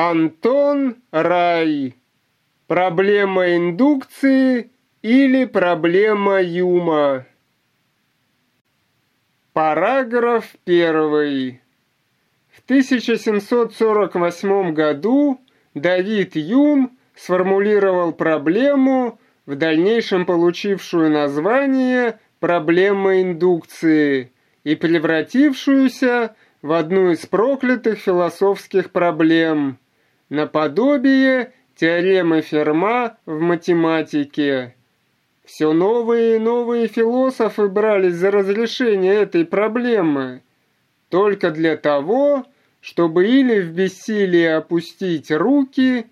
Антон Рай. Проблема индукции или проблема Юма. Параграф первый. В 1748 году Давид Юм сформулировал проблему, в дальнейшем получившую название «проблема индукции» и превратившуюся в одну из проклятых философских проблем, наподобие теоремы Ферма в математике. Все новые и новые философы брались за разрешение этой проблемы, только для того, чтобы или в бессилии опустить руки,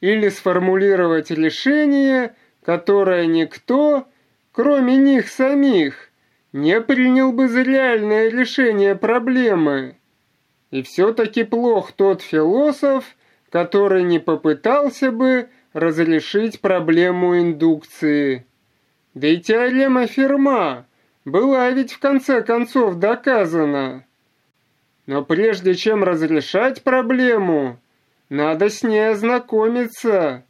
или сформулировать решение, которое никто, кроме них самих, не принял бы за реальное решение проблемы. И все-таки плох тот философ, который не попытался бы разрешить проблему индукции. Да и теорема Ферма была ведь в конце концов доказана. Но прежде чем разрешать проблему, надо с ней ознакомиться.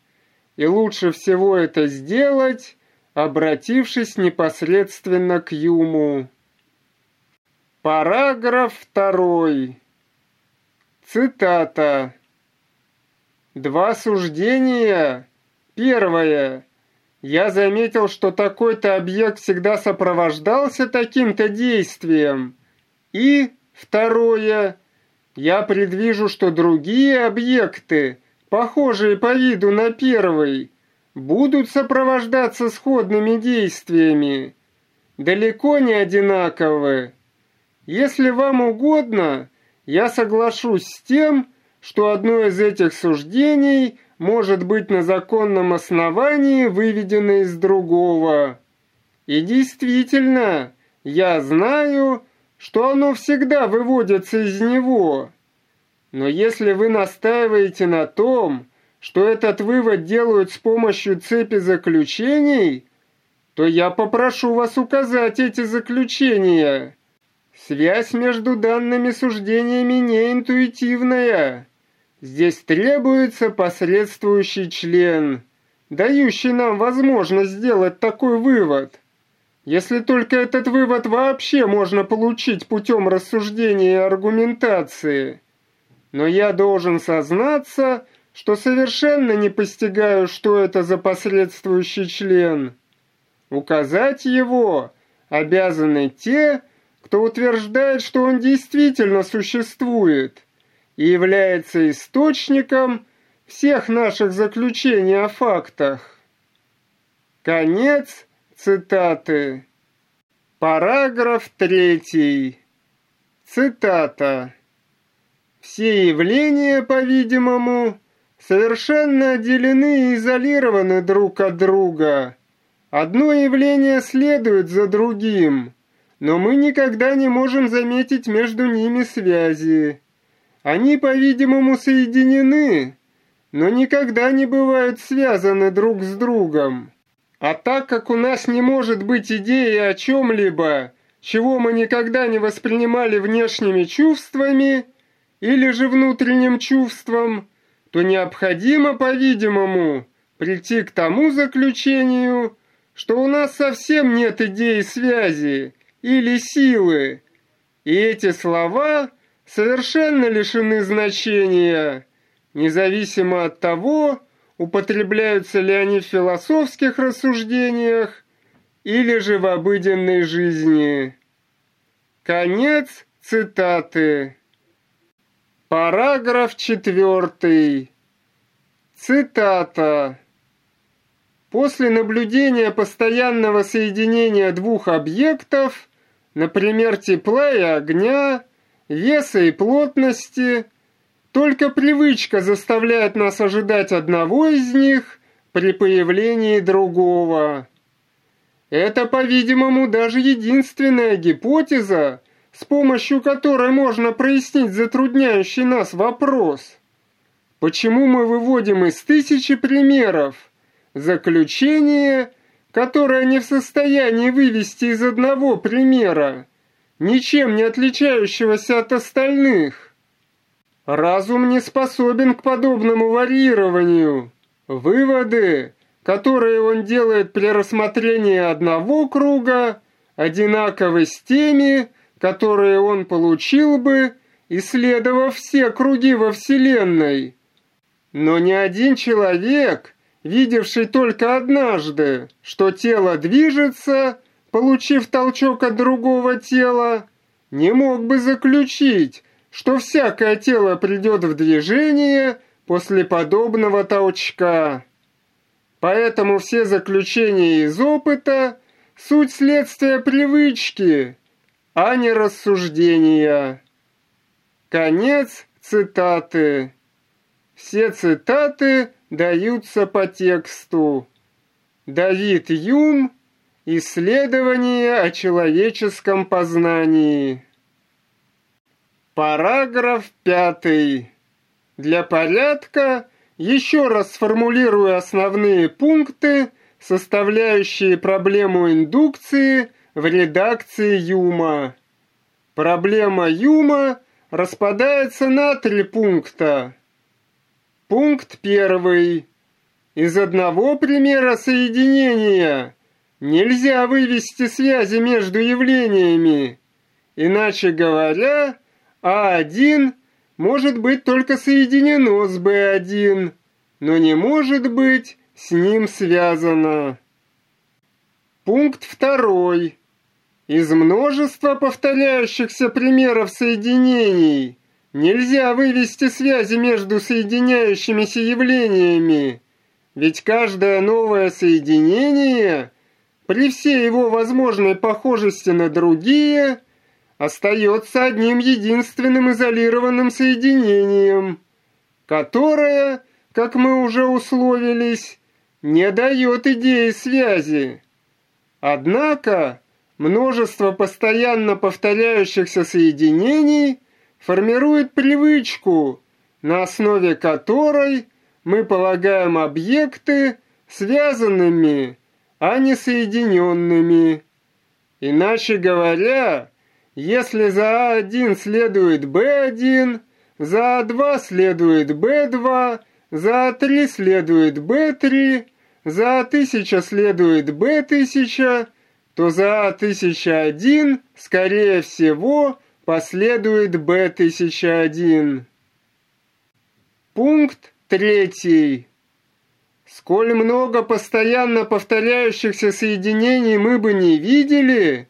И лучше всего это сделать, обратившись непосредственно к Юму. Параграф второй. Цитата. Два суждения. Первое. Я заметил, что такой-то объект всегда сопровождался таким-то действием. И второе. Я предвижу, что другие объекты, похожие по виду на первый, будут сопровождаться сходными действиями, далеко не одинаковы. Если вам угодно, я соглашусь с тем, что одно из этих суждений может быть на законном основании выведено из другого. И действительно, я знаю, что оно всегда выводится из него. Но если вы настаиваете на том, что этот вывод делают с помощью цепи заключений, то я попрошу вас указать эти заключения. Связь между данными суждениями не интуитивная. Здесь требуется посредствующий член, дающий нам возможность сделать такой вывод. Если только этот вывод вообще можно получить путем рассуждения и аргументации. Но я должен сознаться, что совершенно не постигаю, что это за посредствующий член. Указать его обязаны те, кто утверждает, что он действительно существует и является источником всех наших заключений о фактах. Конец цитаты. Параграф третий. Цитата. Все явления, по-видимому, совершенно отделены и изолированы друг от друга. Одно явление следует за другим, но мы никогда не можем заметить между ними связи. Они, по-видимому, соединены, но никогда не бывают связаны друг с другом. А так как у нас не может быть идеи о чем-либо, чего мы никогда не воспринимали внешними чувствами или же внутренним чувством, то необходимо, по-видимому, прийти к тому заключению, что у нас совсем нет идеи связи или силы, и эти слова совершенно лишены значения, независимо от того, употребляются ли они в философских рассуждениях или же в обыденной жизни. Конец цитаты. Параграф четвертый. Цитата. После наблюдения постоянного соединения двух объектов, например, тепла и огня, веса и плотности, только привычка заставляет нас ожидать одного из них при появлении другого. Это, по-видимому, даже единственная гипотеза, с помощью которой можно прояснить затрудняющий нас вопрос. Почему мы выводим из тысячи примеров заключение, которое не в состоянии вывести из одного примера, ничем не отличающегося от остальных? Разум не способен к подобному варьированию. Выводы, которые он делает при рассмотрении одного круга, одинаковы с теми, которые он получил бы, исследовав все круги во Вселенной. Но ни один человек, видевший только однажды, что тело движется, получив толчок от другого тела, не мог бы заключить, что всякое тело придет в движение после подобного толчка. Поэтому все заключения из опыта – суть следствия привычки, а не рассуждения. Конец цитаты. Все цитаты даются по тексту. Давид Юм Исследование о человеческом познании. Параграф пятый. Для порядка еще раз сформулирую основные пункты, составляющие проблему индукции в редакции Юма. Проблема Юма распадается на три пункта. Пункт первый. Из одного примера соединения нельзя вывести связи между явлениями. Иначе говоря, А1 может быть только соединено с Б1, но не может быть с ним связано. Пункт второй. Из множества повторяющихся примеров соединений нельзя вывести связи между соединяющимися явлениями, ведь каждое новое соединение, при всей его возможной похожести на другие, остается одним единственным изолированным соединением, которое, как мы уже условились, не дает идеи связи. Однако, Множество постоянно повторяющихся соединений формирует привычку, на основе которой мы полагаем объекты связанными, а не соединенными. Иначе говоря, если за А1 следует Б1, за А2 следует Б2, за А3 следует Б3, за А1000 следует Б1000, то за А1001, скорее всего, последует Б1001. Пункт третий. Сколь много постоянно повторяющихся соединений мы бы не видели,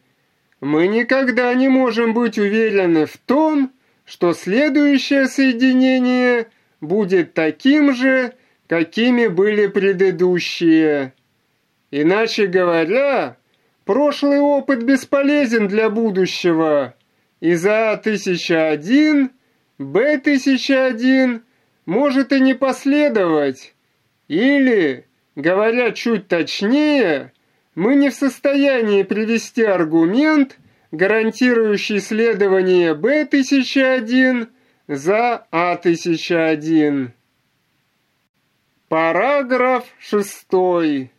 мы никогда не можем быть уверены в том, что следующее соединение будет таким же, какими были предыдущие. Иначе говоря, Прошлый опыт бесполезен для будущего. Из А-1001 Б-1001 может и не последовать. Или, говоря чуть точнее, мы не в состоянии привести аргумент, гарантирующий следование Б-1001 за А-1001. Параграф шестой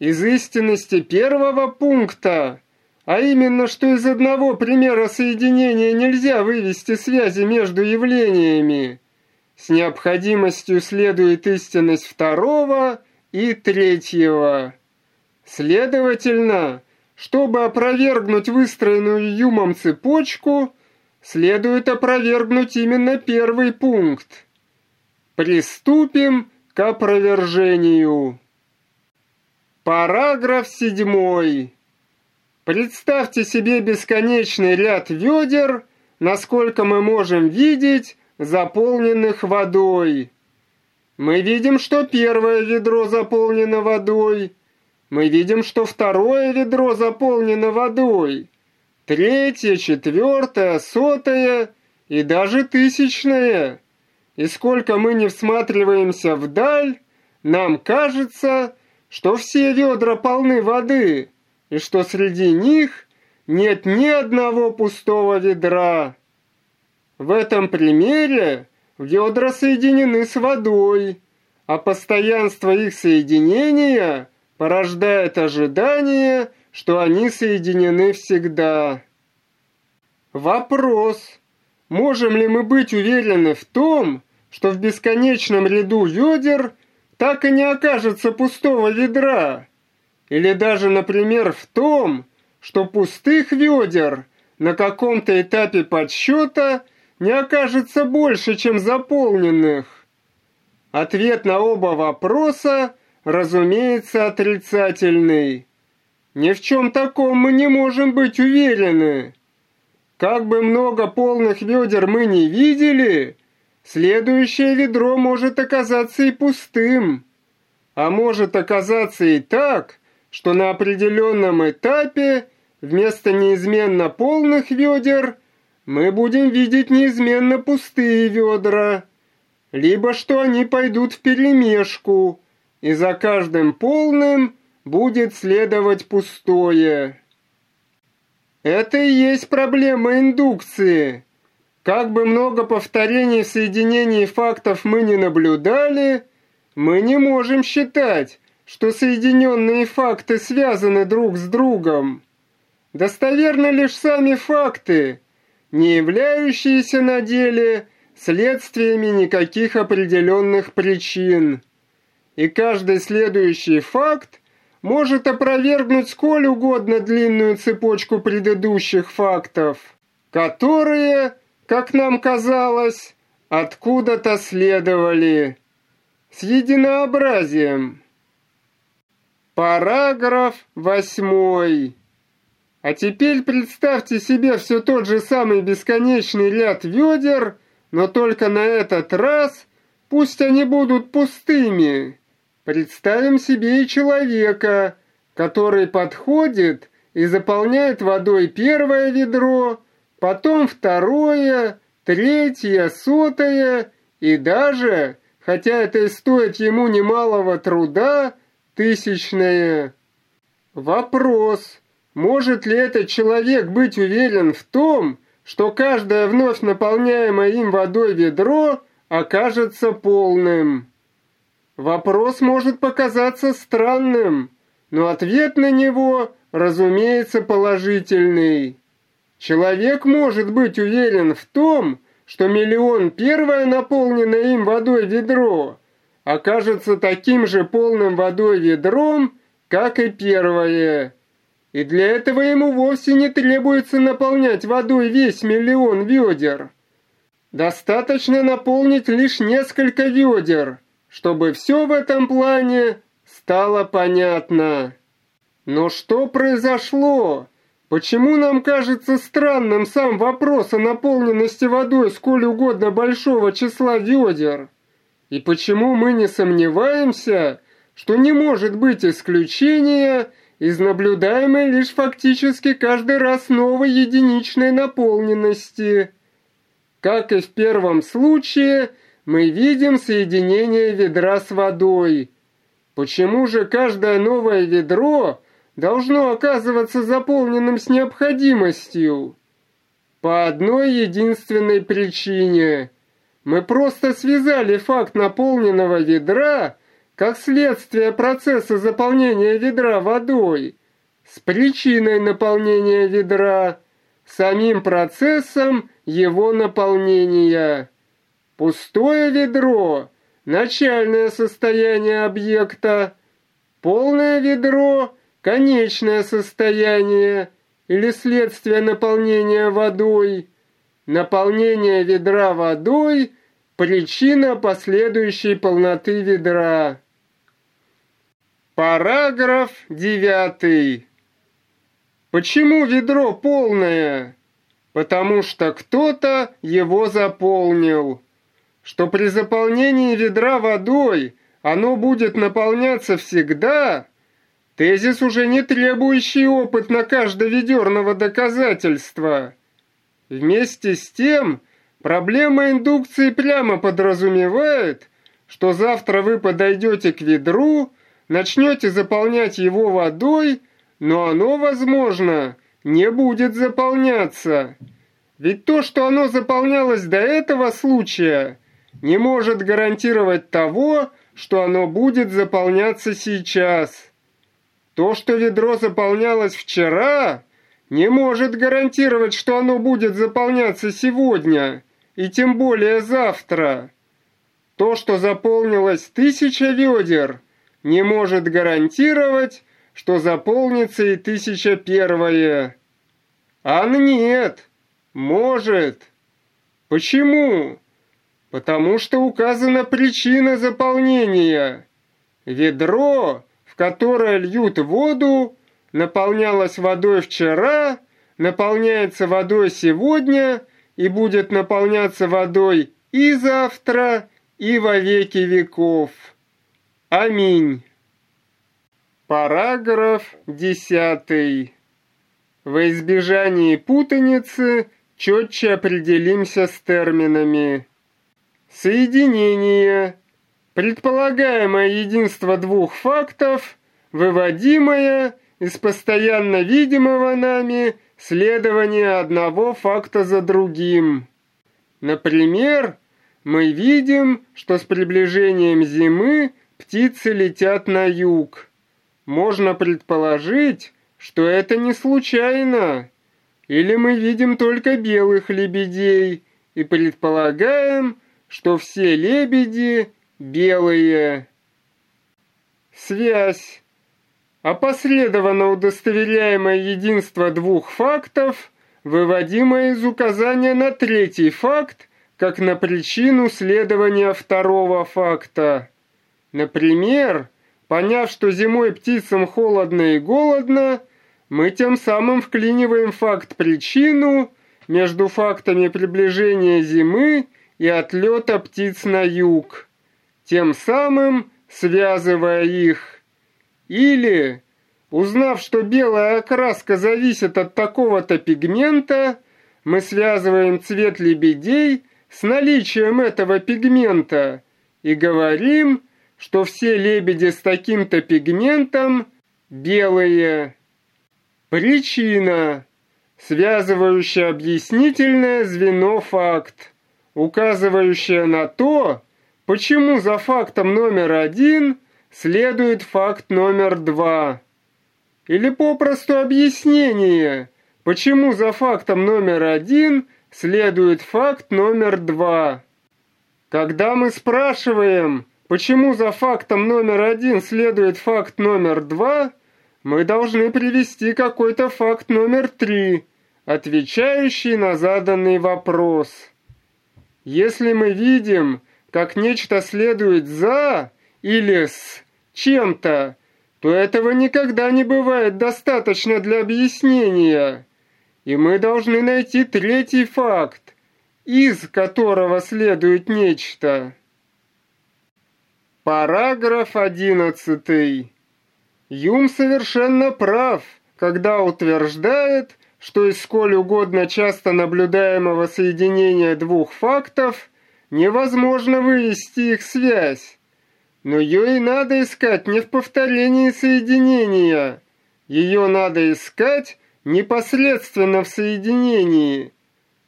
из истинности первого пункта, а именно, что из одного примера соединения нельзя вывести связи между явлениями, с необходимостью следует истинность второго и третьего. Следовательно, чтобы опровергнуть выстроенную Юмом цепочку, следует опровергнуть именно первый пункт. Приступим к опровержению. Параграф седьмой. Представьте себе бесконечный ряд ведер, насколько мы можем видеть, заполненных водой. Мы видим, что первое ведро заполнено водой. Мы видим, что второе ведро заполнено водой. Третье, четвертое, сотое и даже тысячное. И сколько мы не всматриваемся вдаль, нам кажется, что все ведра полны воды, и что среди них нет ни одного пустого ведра. В этом примере ведра соединены с водой, а постоянство их соединения порождает ожидание, что они соединены всегда. Вопрос. можем ли мы быть уверены в том, что в бесконечном ряду ведер так и не окажется пустого ведра? Или даже, например, в том, что пустых ведер на каком-то этапе подсчета не окажется больше, чем заполненных? Ответ на оба вопроса, разумеется, отрицательный. Ни в чем таком мы не можем быть уверены. Как бы много полных ведер мы не видели, следующее ведро может оказаться и пустым. А может оказаться и так, что на определенном этапе вместо неизменно полных ведер мы будем видеть неизменно пустые ведра, либо что они пойдут в перемешку, и за каждым полным будет следовать пустое. Это и есть проблема индукции. Как бы много повторений в соединении фактов мы не наблюдали, мы не можем считать, что соединенные факты связаны друг с другом. Достоверны лишь сами факты, не являющиеся на деле следствиями никаких определенных причин. И каждый следующий факт может опровергнуть сколь угодно длинную цепочку предыдущих фактов, которые, как нам казалось, откуда-то следовали. С единообразием. Параграф восьмой. А теперь представьте себе все тот же самый бесконечный ряд ведер, но только на этот раз пусть они будут пустыми. Представим себе и человека, который подходит и заполняет водой первое ведро, потом второе, третье, сотое и даже, хотя это и стоит ему немалого труда, тысячное. Вопрос, может ли этот человек быть уверен в том, что каждое вновь наполняемое им водой ведро окажется полным? Вопрос может показаться странным, но ответ на него, разумеется, положительный. Человек может быть уверен в том, что миллион первое наполненное им водой ведро окажется таким же полным водой ведром, как и первое. И для этого ему вовсе не требуется наполнять водой весь миллион ведер. Достаточно наполнить лишь несколько ведер, чтобы все в этом плане стало понятно. Но что произошло? Почему нам кажется странным сам вопрос о наполненности водой сколь угодно большого числа ведер? И почему мы не сомневаемся, что не может быть исключения из наблюдаемой лишь фактически каждый раз новой единичной наполненности? Как и в первом случае – мы видим соединение ведра с водой. Почему же каждое новое ведро должно оказываться заполненным с необходимостью? По одной единственной причине. Мы просто связали факт наполненного ведра как следствие процесса заполнения ведра водой с причиной наполнения ведра, самим процессом его наполнения. Пустое ведро – начальное состояние объекта. Полное ведро – конечное состояние или следствие наполнения водой. Наполнение ведра водой – причина последующей полноты ведра. Параграф 9. Почему ведро полное? Потому что кто-то его заполнил что при заполнении ведра водой оно будет наполняться всегда, тезис уже не требующий опытно каждоведерного доказательства. Вместе с тем, проблема индукции прямо подразумевает, что завтра вы подойдете к ведру, начнете заполнять его водой, но оно, возможно, не будет заполняться. Ведь то, что оно заполнялось до этого случая – не может гарантировать того, что оно будет заполняться сейчас. То, что ведро заполнялось вчера, не может гарантировать, что оно будет заполняться сегодня, и тем более завтра. То, что заполнилось тысяча ведер, не может гарантировать, что заполнится и тысяча первое. А нет, может. Почему? Потому что указана причина заполнения. Ведро, в которое льют воду, наполнялось водой вчера, наполняется водой сегодня и будет наполняться водой и завтра, и во веки веков. Аминь. Параграф 10. Во избежании путаницы четче определимся с терминами. Соединение. Предполагаемое единство двух фактов, выводимое из постоянно видимого нами следования одного факта за другим. Например, мы видим, что с приближением зимы птицы летят на юг. Можно предположить, что это не случайно. Или мы видим только белых лебедей и предполагаем, что все лебеди белые. Связь опосредованно удостоверяемое единство двух фактов, выводимое из указания на третий факт, как на причину следования второго факта. Например, поняв, что зимой птицам холодно и голодно, мы тем самым вклиниваем факт-причину между фактами приближения зимы и отлета птиц на юг, тем самым связывая их. Или, узнав, что белая окраска зависит от такого-то пигмента, мы связываем цвет лебедей с наличием этого пигмента и говорим, что все лебеди с таким-то пигментом белые. Причина. Связывающее объяснительное звено факт, указывающее на то, почему за фактом номер один – следует факт номер два. Или попросту объяснение, почему за фактом номер один следует факт номер два. Когда мы спрашиваем, почему за фактом номер один следует факт номер два, мы должны привести какой-то факт номер три, отвечающий на заданный вопрос. Если мы видим, как нечто следует за или с чем-то, то этого никогда не бывает достаточно для объяснения. И мы должны найти третий факт, из которого следует нечто. Параграф 11. Юм совершенно прав, когда утверждает, что из сколь угодно часто наблюдаемого соединения двух фактов невозможно вывести их связь, но ее и надо искать не в повторении соединения. Ее надо искать непосредственно в соединении.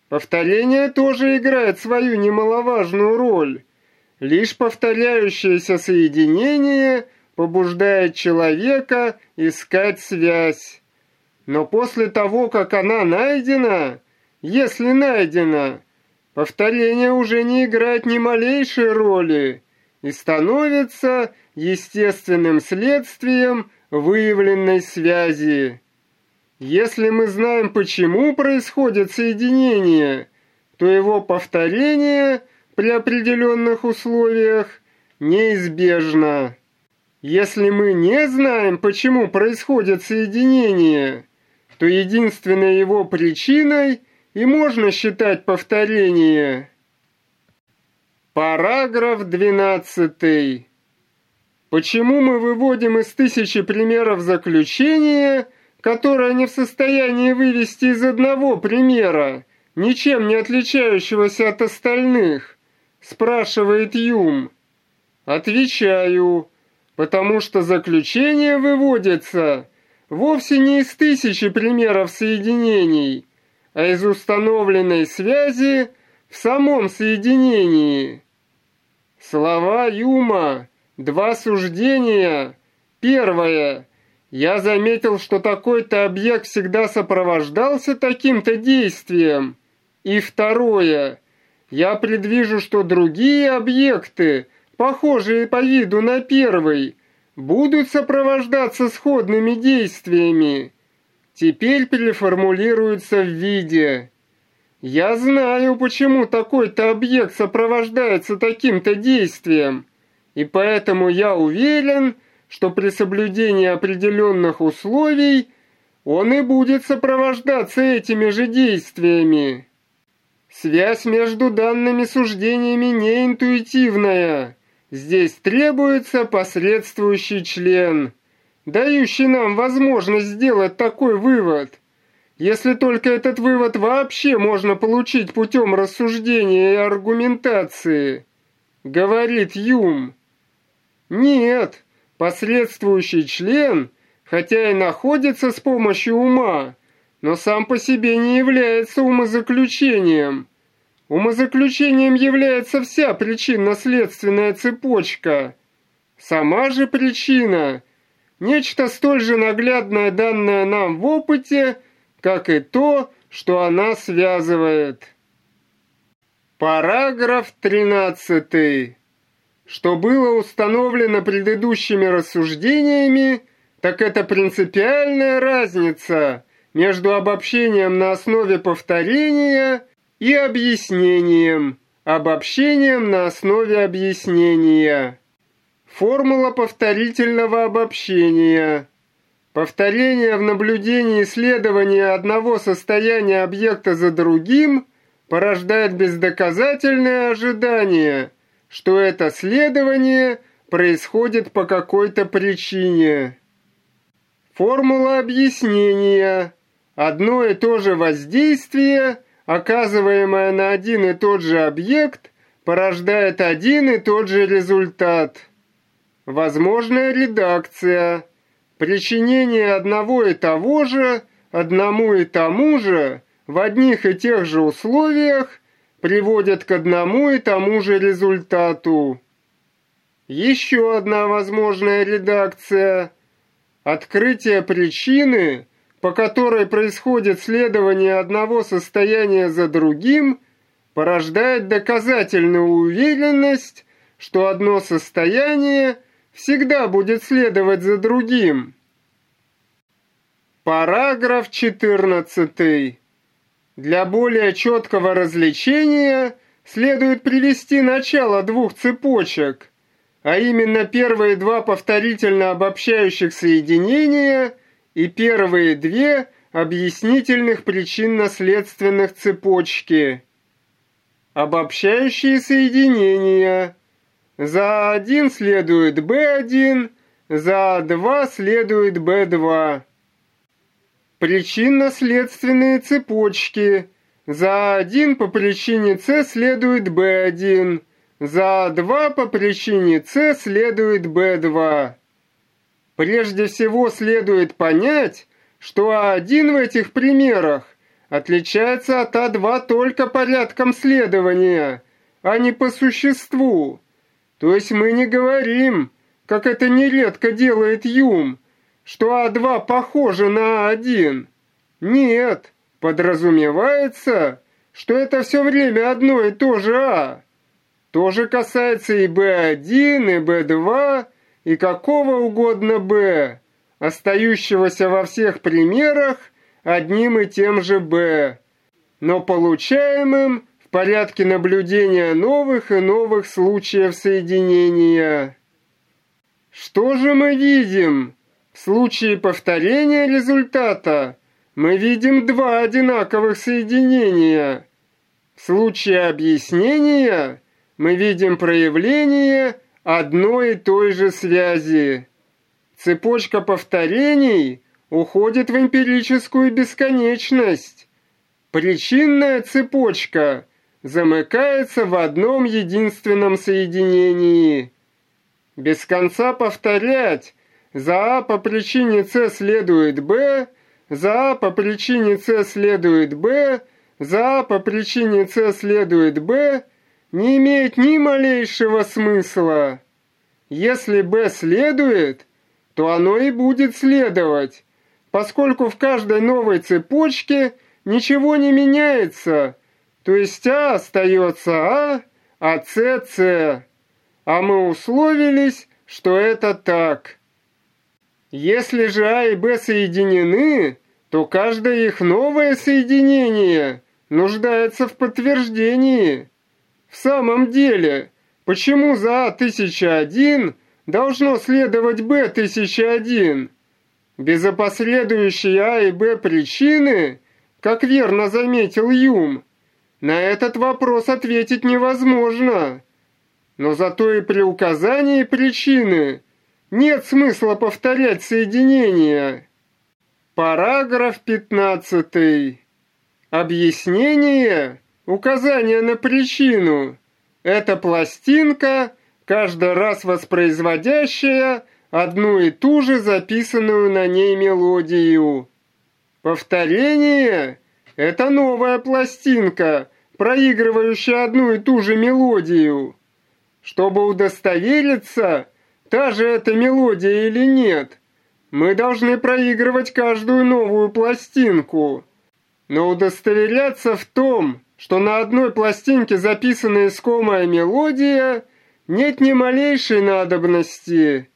Повторение тоже играет свою немаловажную роль. Лишь повторяющееся соединение побуждает человека искать связь. Но после того, как она найдена, если найдена, повторение уже не играет ни малейшей роли и становится естественным следствием выявленной связи. Если мы знаем, почему происходит соединение, то его повторение при определенных условиях неизбежно. Если мы не знаем, почему происходит соединение, то единственной его причиной и можно считать повторение – Параграф 12. Почему мы выводим из тысячи примеров заключения, которое не в состоянии вывести из одного примера, ничем не отличающегося от остальных? Спрашивает Юм. Отвечаю, потому что заключение выводится вовсе не из тысячи примеров соединений, а из установленной связи в самом соединении. Слова Юма, два суждения. Первое. Я заметил, что такой-то объект всегда сопровождался таким-то действием. И второе. Я предвижу, что другие объекты, похожие по виду на первый, будут сопровождаться сходными действиями. Теперь переформулируются в виде. Я знаю, почему такой-то объект сопровождается таким-то действием, и поэтому я уверен, что при соблюдении определенных условий он и будет сопровождаться этими же действиями. Связь между данными суждениями не интуитивная. Здесь требуется посредствующий член, дающий нам возможность сделать такой вывод. Если только этот вывод вообще можно получить путем рассуждения и аргументации, говорит Юм. Нет, Посредствующий член, хотя и находится с помощью ума, но сам по себе не является умозаключением. Умозаключением является вся причинно-следственная цепочка. Сама же причина – нечто столь же наглядное, данное нам в опыте, как и то, что она связывает. Параграф 13. Что было установлено предыдущими рассуждениями, так это принципиальная разница между обобщением на основе повторения и объяснением, обобщением на основе объяснения. Формула повторительного обобщения. Повторение в наблюдении исследования одного состояния объекта за другим порождает бездоказательное ожидание – что это следование происходит по какой-то причине. Формула объяснения. Одно и то же воздействие, оказываемое на один и тот же объект, порождает один и тот же результат. Возможная редакция. Причинение одного и того же, одному и тому же, в одних и тех же условиях приводят к одному и тому же результату. Еще одна возможная редакция. Открытие причины, по которой происходит следование одного состояния за другим, порождает доказательную уверенность, что одно состояние всегда будет следовать за другим. Параграф 14. Для более четкого развлечения следует привести начало двух цепочек, а именно первые два повторительно обобщающих соединения и первые две объяснительных причинно-следственных цепочки. Обобщающие соединения. За один следует B1, за два следует B2. Причинно-следственные цепочки. За один по причине С следует B1. За два по причине С следует B2. Прежде всего следует понять, что А1 в этих примерах отличается от А2 только порядком следования, а не по существу. То есть мы не говорим, как это нередко делает Юм, что А2 похоже на А1. Нет, подразумевается, что это все время одно и то же А. То же касается и Б1, и Б2, и какого угодно Б, остающегося во всех примерах одним и тем же Б, но получаемым порядке наблюдения новых и новых случаев соединения. Что же мы видим? В случае повторения результата мы видим два одинаковых соединения. В случае объяснения мы видим проявление одной и той же связи. Цепочка повторений уходит в эмпирическую бесконечность. Причинная цепочка замыкается в одном единственном соединении. Без конца повторять за А по причине С следует Б, за А по причине С следует Б, за А по причине С следует Б, не имеет ни малейшего смысла. Если Б следует, то оно и будет следовать, поскольку в каждой новой цепочке ничего не меняется, то есть А остается А, а С – С. А мы условились, что это так. Если же А и Б соединены, то каждое их новое соединение нуждается в подтверждении. В самом деле, почему за А1001 должно следовать Б1001? Без опоследующей А и Б причины, как верно заметил Юм, на этот вопрос ответить невозможно. Но зато и при указании причины нет смысла повторять соединение. Параграф 15. Объяснение, указание на причину – это пластинка, каждый раз воспроизводящая одну и ту же записанную на ней мелодию. Повторение – это новая пластинка, проигрывающая одну и ту же мелодию. Чтобы удостовериться, та же эта мелодия или нет – мы должны проигрывать каждую новую пластинку. Но удостоверяться в том, что на одной пластинке записана искомая мелодия, нет ни малейшей надобности.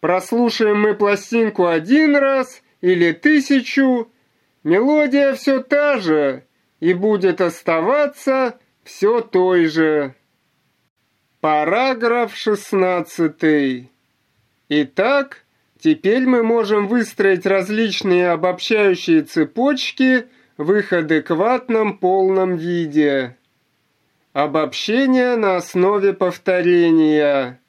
Прослушаем мы пластинку один раз или тысячу, мелодия все та же и будет оставаться все той же. Параграф 16. Итак, Теперь мы можем выстроить различные обобщающие цепочки в их адекватном полном виде. Обобщение на основе повторения.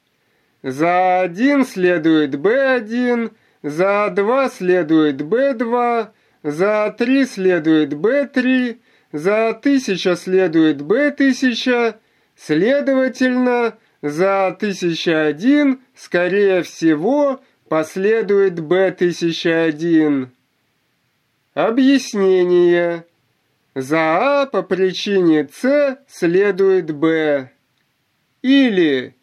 За 1 следует B1, за 2 следует B2, за 3 следует B3, за 1000 следует B1000, следовательно, за 1001, скорее всего, Последует Б-1001. Объяснение. За А по причине С следует Б. Или,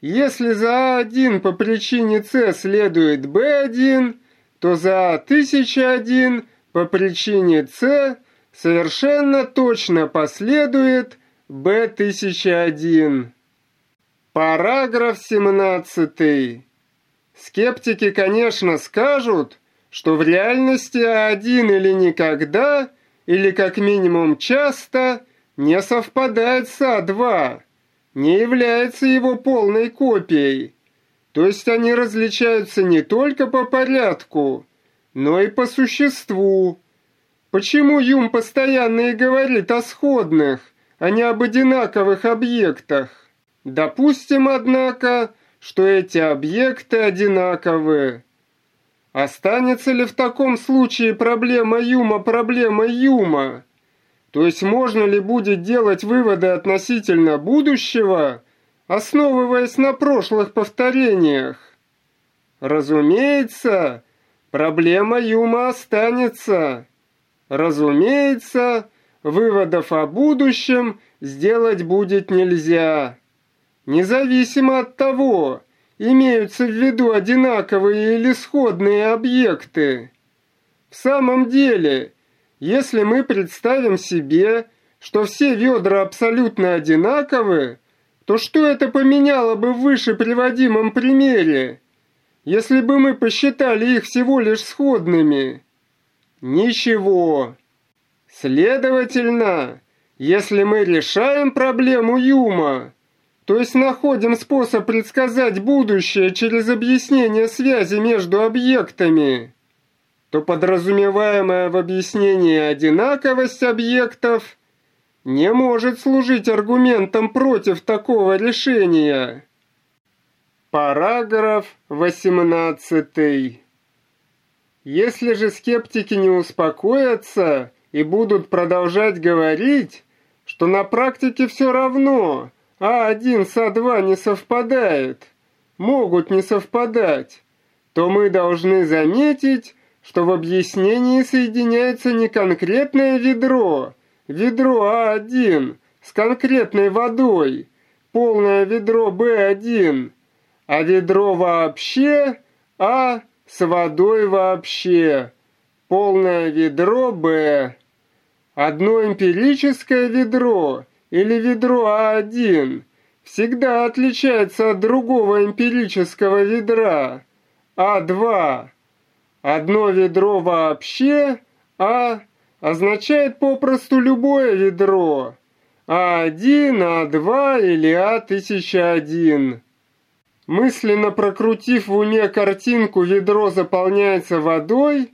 если за А1 по причине С следует Б1, то за А1001 по причине С совершенно точно последует Б1001. Параграф 17. Скептики, конечно, скажут, что в реальности один или никогда, или как минимум часто, не совпадает с А2, не является его полной копией. То есть они различаются не только по порядку, но и по существу. Почему Юм постоянно и говорит о сходных, а не об одинаковых объектах? Допустим, однако, что эти объекты одинаковы. Останется ли в таком случае проблема Юма проблема Юма? То есть можно ли будет делать выводы относительно будущего, основываясь на прошлых повторениях? Разумеется, проблема Юма останется. Разумеется, выводов о будущем сделать будет нельзя. Независимо от того, имеются в виду одинаковые или сходные объекты. В самом деле, если мы представим себе, что все ведра абсолютно одинаковы, то что это поменяло бы в выше приводимом примере, если бы мы посчитали их всего лишь сходными? Ничего. Следовательно, если мы решаем проблему Юма, то есть находим способ предсказать будущее через объяснение связи между объектами, то подразумеваемая в объяснении одинаковость объектов не может служить аргументом против такого решения. Параграф 18. Если же скептики не успокоятся и будут продолжать говорить, что на практике все равно – а1 с А2 не совпадает, могут не совпадать, то мы должны заметить, что в объяснении соединяется не конкретное ведро, ведро А1 с конкретной водой, полное ведро Б1, а ведро вообще А с водой вообще. Полное ведро Б. Одно эмпирическое ведро или ведро А1 всегда отличается от другого эмпирического ведра А2. Одно ведро вообще А означает попросту любое ведро А1, А2 или А1001. Мысленно прокрутив в уме картинку «Ведро заполняется водой»,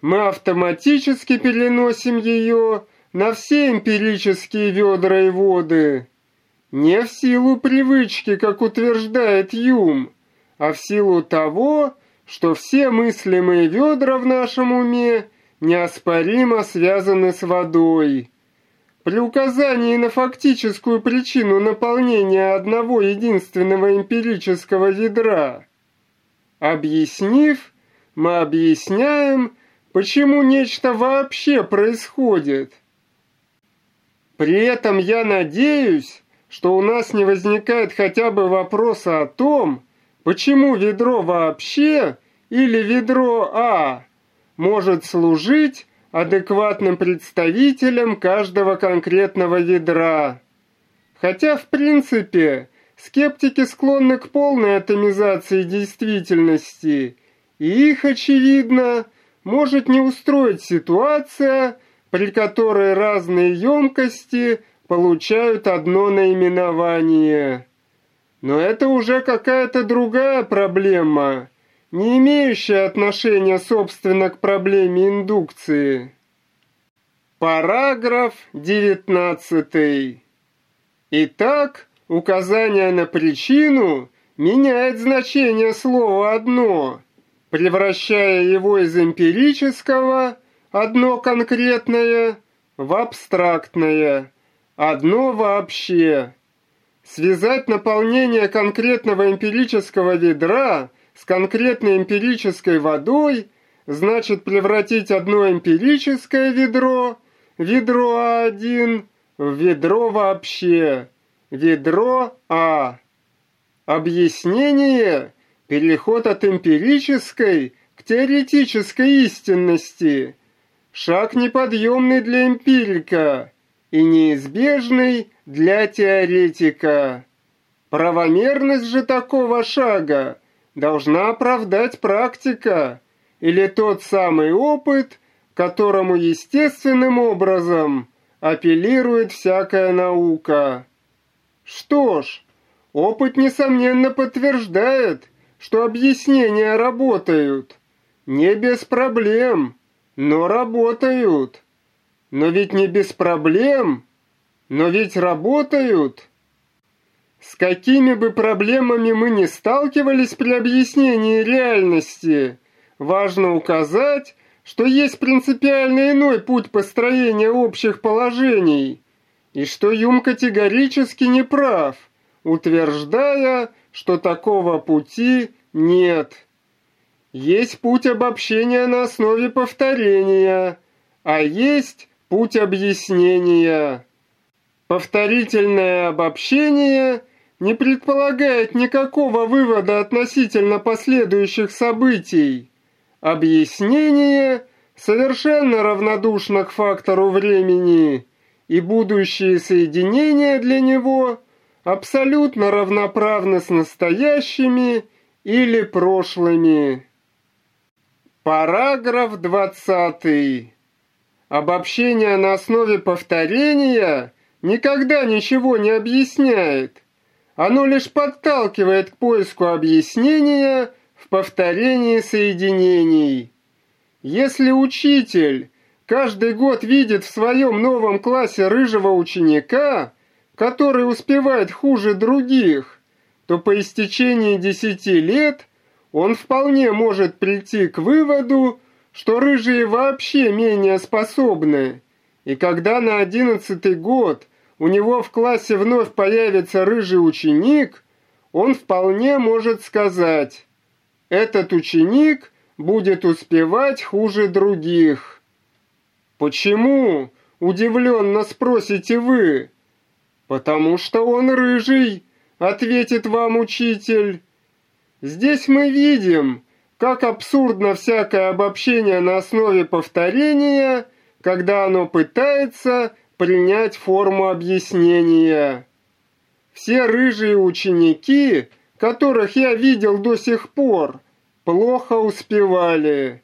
мы автоматически переносим ее на все эмпирические ведра и воды. Не в силу привычки, как утверждает Юм, а в силу того, что все мыслимые ведра в нашем уме неоспоримо связаны с водой. При указании на фактическую причину наполнения одного единственного эмпирического ведра, объяснив, мы объясняем, почему нечто вообще происходит. При этом я надеюсь, что у нас не возникает хотя бы вопроса о том, почему ведро вообще или ведро А может служить адекватным представителем каждого конкретного ведра. Хотя, в принципе, скептики склонны к полной атомизации действительности, и их, очевидно, может не устроить ситуация, при которой разные емкости получают одно наименование. Но это уже какая-то другая проблема – не имеющая отношения, собственно, к проблеме индукции. Параграф 19. Итак, указание на причину меняет значение слова «одно», превращая его из эмпирического «одно конкретное» в абстрактное «одно вообще». Связать наполнение конкретного эмпирического ведра – с конкретной эмпирической водой значит превратить одно эмпирическое ведро, ведро А1, в ведро вообще, ведро А. Объяснение – переход от эмпирической к теоретической истинности. Шаг неподъемный для эмпирика и неизбежный для теоретика. Правомерность же такого шага должна оправдать практика или тот самый опыт, которому естественным образом апеллирует всякая наука. Что ж, опыт несомненно подтверждает, что объяснения работают. Не без проблем, но работают. Но ведь не без проблем, но ведь работают. Какими бы проблемами мы ни сталкивались при объяснении реальности, важно указать, что есть принципиально иной путь построения общих положений, и что Юм категорически не прав, утверждая, что такого пути нет. Есть путь обобщения на основе повторения, а есть путь объяснения. Повторительное обобщение – не предполагает никакого вывода относительно последующих событий. Объяснение совершенно равнодушно к фактору времени, и будущие соединения для него абсолютно равноправны с настоящими или прошлыми. Параграф 20. Обобщение на основе повторения никогда ничего не объясняет – оно лишь подталкивает к поиску объяснения в повторении соединений. Если учитель каждый год видит в своем новом классе рыжего ученика, который успевает хуже других, то по истечении десяти лет он вполне может прийти к выводу, что рыжие вообще менее способны. И когда на одиннадцатый год у него в классе вновь появится рыжий ученик, он вполне может сказать «Этот ученик будет успевать хуже других». «Почему?» – удивленно спросите вы. «Потому что он рыжий», – ответит вам учитель. Здесь мы видим, как абсурдно всякое обобщение на основе повторения, когда оно пытается принять форму объяснения. Все рыжие ученики, которых я видел до сих пор, плохо успевали.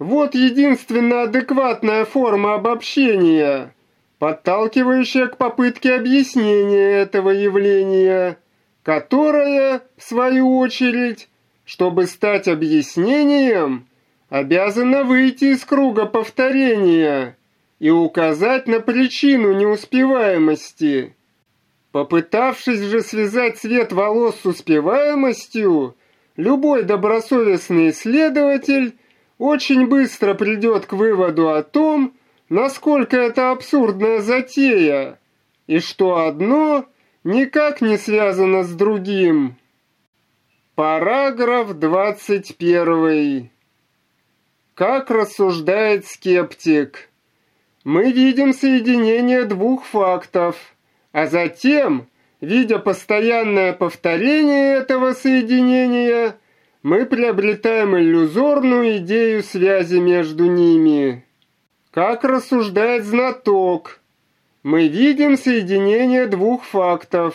Вот единственная адекватная форма обобщения, подталкивающая к попытке объяснения этого явления, которая, в свою очередь, чтобы стать объяснением, обязана выйти из круга повторения и указать на причину неуспеваемости. Попытавшись же связать цвет волос с успеваемостью, любой добросовестный исследователь очень быстро придет к выводу о том, насколько это абсурдная затея, и что одно никак не связано с другим. Параграф 21. Как рассуждает скептик? Мы видим соединение двух фактов, а затем, видя постоянное повторение этого соединения, мы приобретаем иллюзорную идею связи между ними. Как рассуждает знаток? Мы видим соединение двух фактов,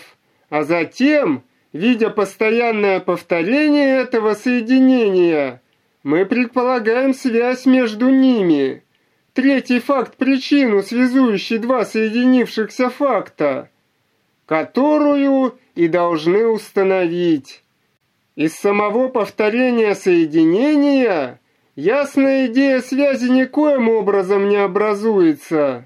а затем – Видя постоянное повторение этого соединения, мы предполагаем связь между ними. Третий факт – причину, связующий два соединившихся факта, которую и должны установить. Из самого повторения соединения ясная идея связи никоим образом не образуется.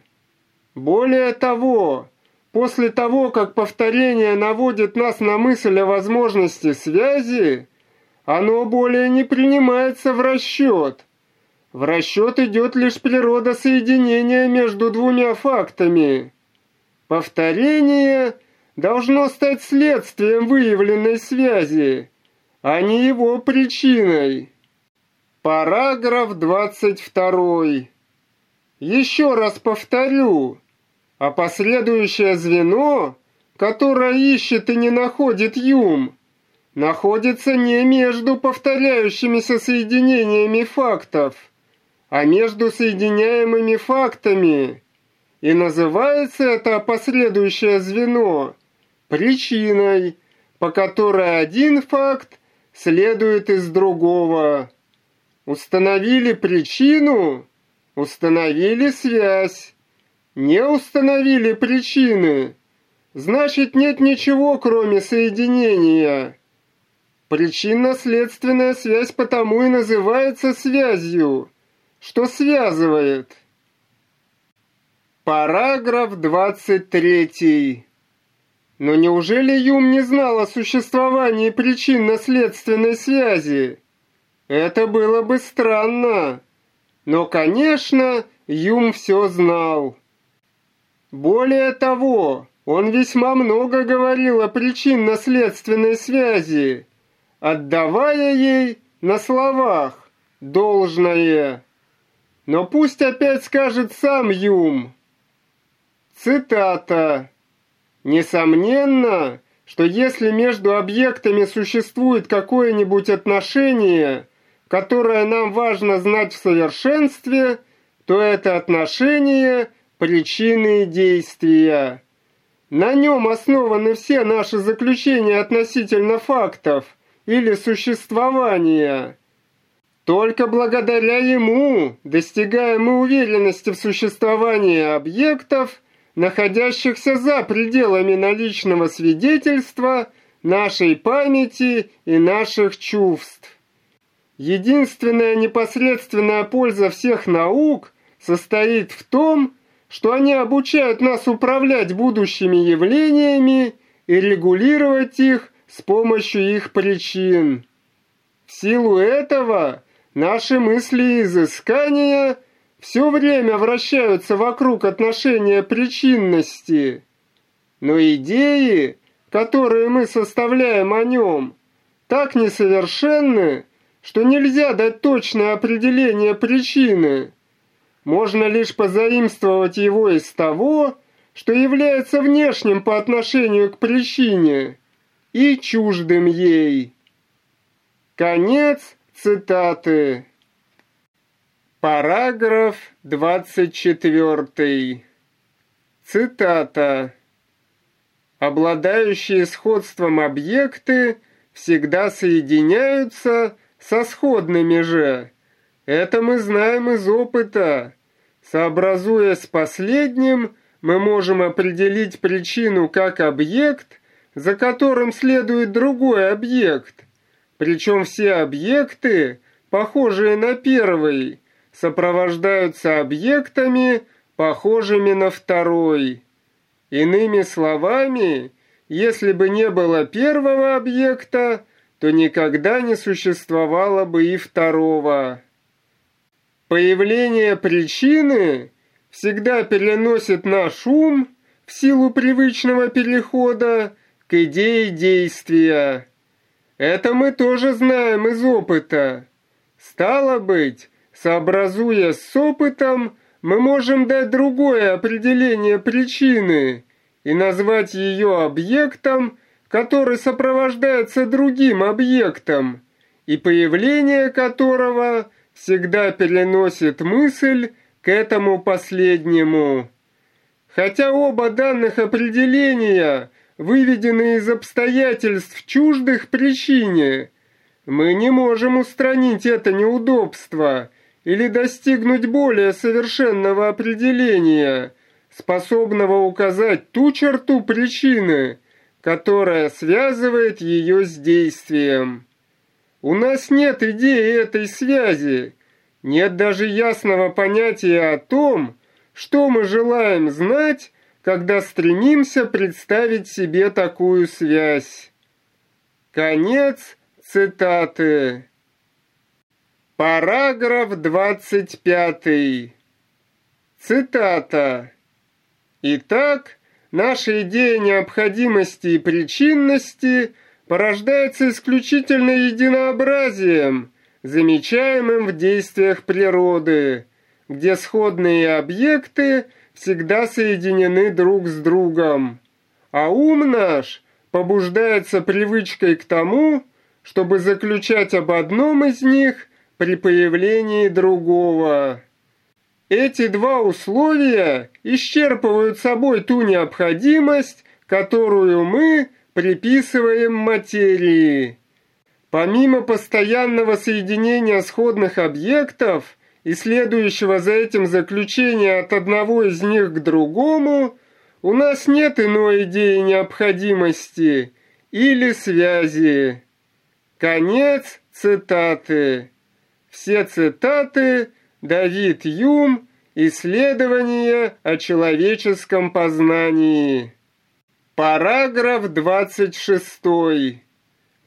Более того, После того, как повторение наводит нас на мысль о возможности связи, оно более не принимается в расчет. В расчет идет лишь природа соединения между двумя фактами. Повторение должно стать следствием выявленной связи, а не его причиной. Параграф 22. Еще раз повторю, а последующее звено, которое ищет и не находит Юм, находится не между повторяющимися соединениями фактов, а между соединяемыми фактами. И называется это последующее звено причиной, по которой один факт следует из другого. Установили причину, установили связь. Не установили причины. Значит, нет ничего, кроме соединения. Причинно-следственная связь потому и называется связью, что связывает. Параграф 23. Но неужели Юм не знал о существовании причинно-следственной связи? Это было бы странно. Но, конечно, Юм все знал. Более того, он весьма много говорил о причинно-следственной связи, отдавая ей на словах должное. Но пусть опять скажет сам Юм. Цитата. «Несомненно, что если между объектами существует какое-нибудь отношение, которое нам важно знать в совершенстве, то это отношение – причины действия. На нем основаны все наши заключения относительно фактов или существования. Только благодаря ему достигаем мы уверенности в существовании объектов, находящихся за пределами наличного свидетельства нашей памяти и наших чувств. Единственная непосредственная польза всех наук состоит в том, что они обучают нас управлять будущими явлениями и регулировать их с помощью их причин. В силу этого наши мысли и изыскания все время вращаются вокруг отношения причинности. Но идеи, которые мы составляем о нем, так несовершенны, что нельзя дать точное определение причины – можно лишь позаимствовать его из того, что является внешним по отношению к причине и чуждым ей. Конец цитаты. Параграф 24. Цитата. Обладающие сходством объекты всегда соединяются со сходными же. Это мы знаем из опыта. Сообразуясь с последним, мы можем определить причину как объект, за которым следует другой объект. Причем все объекты, похожие на первый, сопровождаются объектами, похожими на второй. Иными словами, если бы не было первого объекта, то никогда не существовало бы и второго. Появление причины всегда переносит наш ум в силу привычного перехода к идее действия. Это мы тоже знаем из опыта. Стало быть, сообразуя с опытом, мы можем дать другое определение причины и назвать ее объектом, который сопровождается другим объектом, и появление которого всегда переносит мысль к этому последнему. Хотя оба данных определения выведены из обстоятельств чуждых причине, мы не можем устранить это неудобство или достигнуть более совершенного определения, способного указать ту черту причины, которая связывает ее с действием. У нас нет идеи этой связи, нет даже ясного понятия о том, что мы желаем знать, когда стремимся представить себе такую связь. Конец цитаты. Параграф 25. Цитата. Итак, наша идея необходимости и причинности порождается исключительно единообразием, замечаемым в действиях природы, где сходные объекты всегда соединены друг с другом. А ум наш побуждается привычкой к тому, чтобы заключать об одном из них при появлении другого. Эти два условия исчерпывают собой ту необходимость, которую мы приписываем материи. Помимо постоянного соединения сходных объектов и следующего за этим заключения от одного из них к другому, у нас нет иной идеи необходимости или связи. Конец цитаты. Все цитаты Давид Юм «Исследование о человеческом познании». Параграф 26.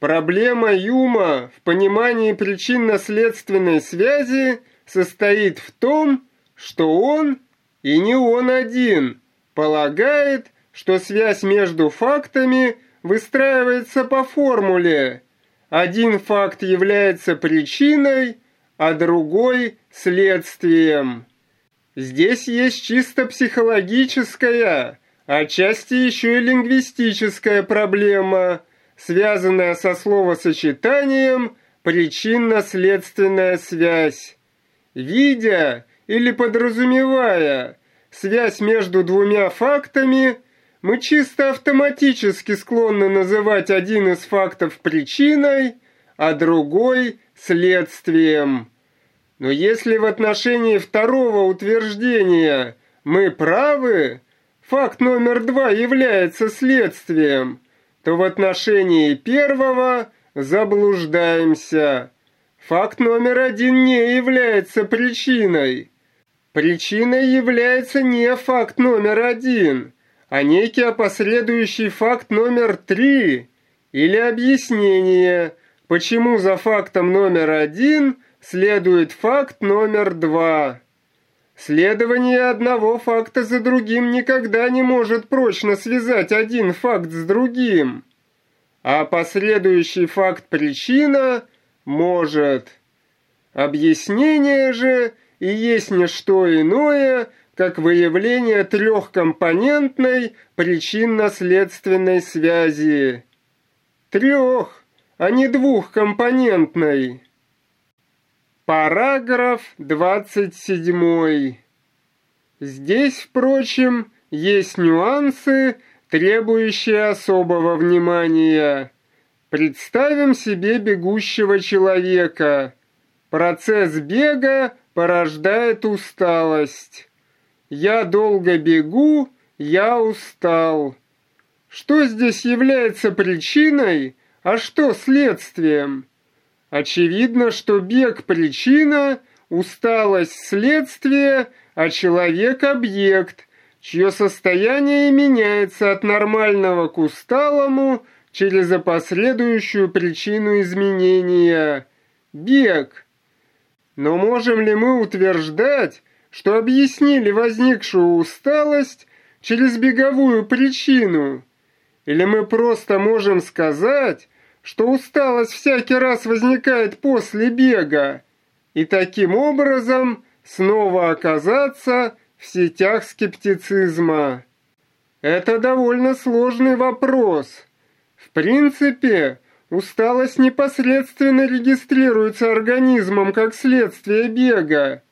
Проблема Юма в понимании причинно-следственной связи состоит в том, что он, и не он один, полагает, что связь между фактами выстраивается по формуле. Один факт является причиной, а другой – следствием. Здесь есть чисто психологическая, а отчасти еще и лингвистическая проблема – связанная со словосочетанием причинно-следственная связь. Видя или подразумевая связь между двумя фактами, мы чисто автоматически склонны называть один из фактов причиной, а другой – следствием. Но если в отношении второго утверждения мы правы, факт номер два является следствием – то в отношении первого заблуждаемся. Факт номер один не является причиной. Причиной является не факт номер один, а некий опосредующий факт номер три или объяснение, почему за фактом номер один следует факт номер два. Следование одного факта за другим никогда не может прочно связать один факт с другим, а последующий факт причина может. Объяснение же и есть не что иное, как выявление трехкомпонентной причинно-следственной связи. Трех, а не двухкомпонентной. Параграф 27. Здесь, впрочем, есть нюансы, требующие особого внимания. Представим себе бегущего человека. Процесс бега порождает усталость. Я долго бегу, я устал. Что здесь является причиной, а что следствием? Очевидно, что бег – причина, усталость – следствие, а человек – объект, чье состояние меняется от нормального к усталому через опосредующую причину изменения – бег. Но можем ли мы утверждать, что объяснили возникшую усталость через беговую причину? Или мы просто можем сказать, что усталость всякий раз возникает после бега, и таким образом снова оказаться в сетях скептицизма? Это довольно сложный вопрос. Принципе, усталость непосредственно регистрируется организмом как следствие бега,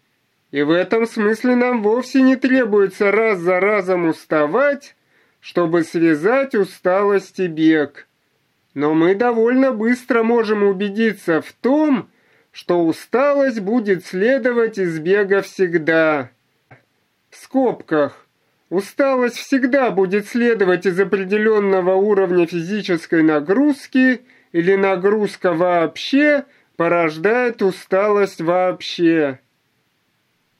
и в этом смысле нам вовсе не требуется раз за разом уставать, чтобы связать усталость и бег. Но мы довольно быстро можем убедиться в том, что усталость будет следовать из бега всегда. В скобках. Усталость всегда будет следовать из определенного уровня физической нагрузки или нагрузка вообще порождает усталость вообще.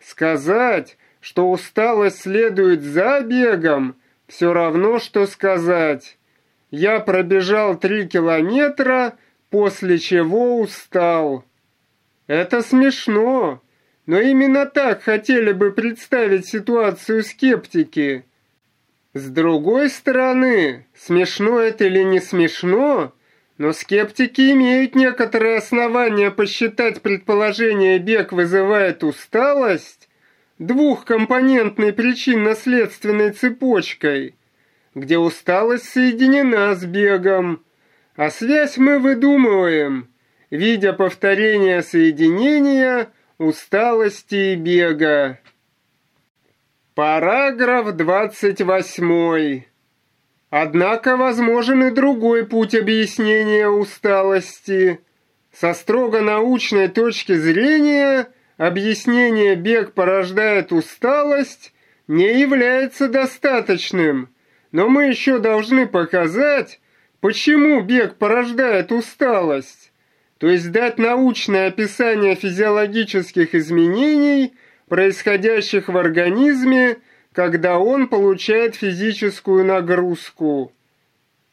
Сказать, что усталость следует за бегом, все равно, что сказать. Я пробежал три километра, после чего устал. Это смешно, но именно так хотели бы представить ситуацию скептики. С другой стороны, смешно это или не смешно, но скептики имеют некоторые основания посчитать предположение «бег вызывает усталость» двухкомпонентной причинно-следственной цепочкой, где усталость соединена с бегом, а связь мы выдумываем, видя повторение соединения усталости и бега. Параграф 28. Однако возможен и другой путь объяснения усталости. Со строго научной точки зрения объяснение «бег порождает усталость» не является достаточным, но мы еще должны показать, почему бег порождает усталость, то есть дать научное описание физиологических изменений, происходящих в организме, когда он получает физическую нагрузку.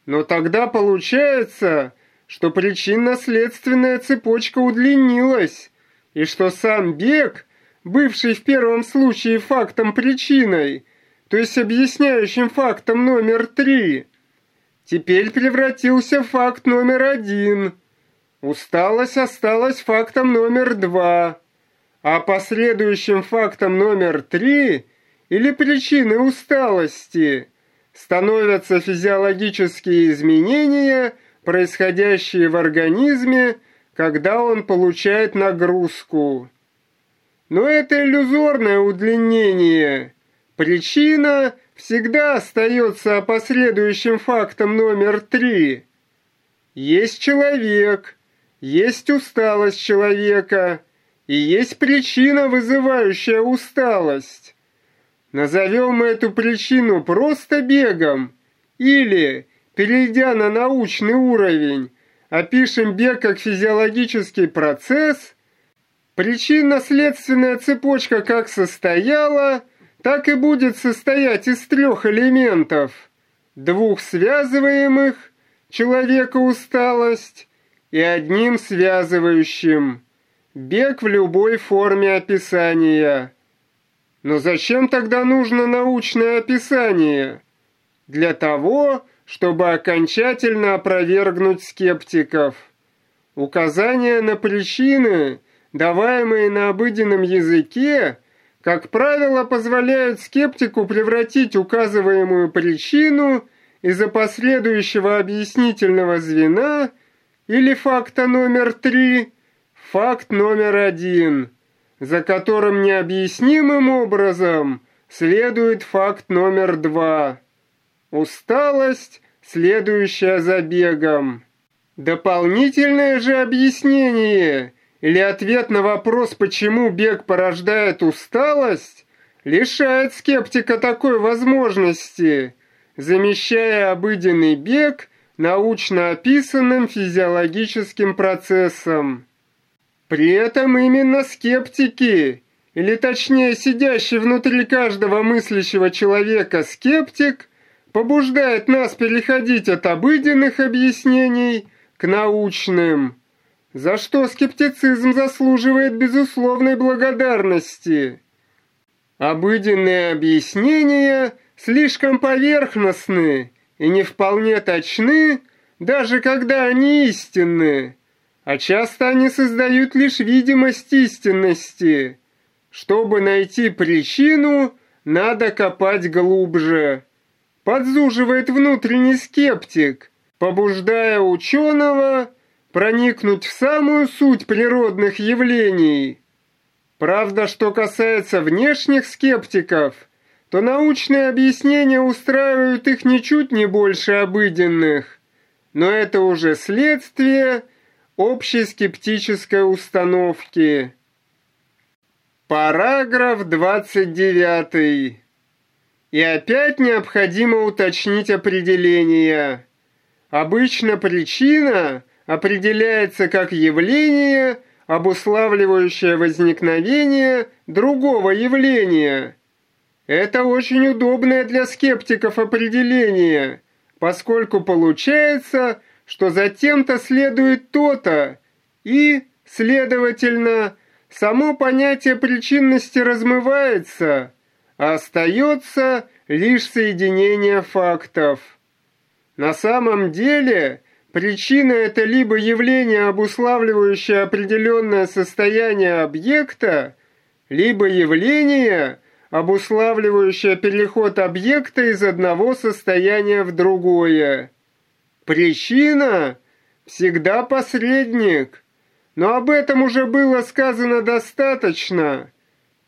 Но тогда получается, что причинно-следственная цепочка удлинилась, и что сам бег, бывший в первом случае фактом-причиной, то есть объясняющим фактом номер три, теперь превратился в факт номер один. Усталость осталась фактом номер два, а последующим фактом номер три – или причины усталости становятся физиологические изменения, происходящие в организме, когда он получает нагрузку. Но это иллюзорное удлинение. Причина всегда остается последующим фактом номер три. Есть человек, есть усталость человека, и есть причина, вызывающая усталость. Назовем мы эту причину просто бегом или, перейдя на научный уровень, опишем бег как физиологический процесс, причинно-следственная цепочка как состояла, так и будет состоять из трех элементов, двух связываемых, человека усталость, и одним связывающим, бег в любой форме описания. Но зачем тогда нужно научное описание? Для того, чтобы окончательно опровергнуть скептиков. Указания на причины, даваемые на обыденном языке, как правило, позволяют скептику превратить указываемую причину из-за последующего объяснительного звена или факта номер три факт номер один, за которым необъяснимым образом следует факт номер два. Усталость, следующая за бегом. Дополнительное же объяснение или ответ на вопрос, почему бег порождает усталость, лишает скептика такой возможности, замещая обыденный бег научно описанным физиологическим процессом. При этом именно скептики, или точнее сидящий внутри каждого мыслящего человека скептик, побуждает нас переходить от обыденных объяснений к научным, за что скептицизм заслуживает безусловной благодарности. Обыденные объяснения слишком поверхностны и не вполне точны, даже когда они истинны, а часто они создают лишь видимость истинности. Чтобы найти причину, надо копать глубже. Подзуживает внутренний скептик, побуждая ученого проникнуть в самую суть природных явлений – Правда, что касается внешних скептиков, то научные объяснения устраивают их ничуть не больше обыденных. Но это уже следствие общей скептической установки. Параграф 29. И опять необходимо уточнить определение. Обычно причина определяется как явление – обуславливающее возникновение другого явления. Это очень удобное для скептиков определение, поскольку получается, что затем-то следует то-то, и, следовательно, само понятие причинности размывается, а остается лишь соединение фактов. На самом деле – Причина – это либо явление, обуславливающее определенное состояние объекта, либо явление, обуславливающее переход объекта из одного состояния в другое. Причина – всегда посредник, но об этом уже было сказано достаточно.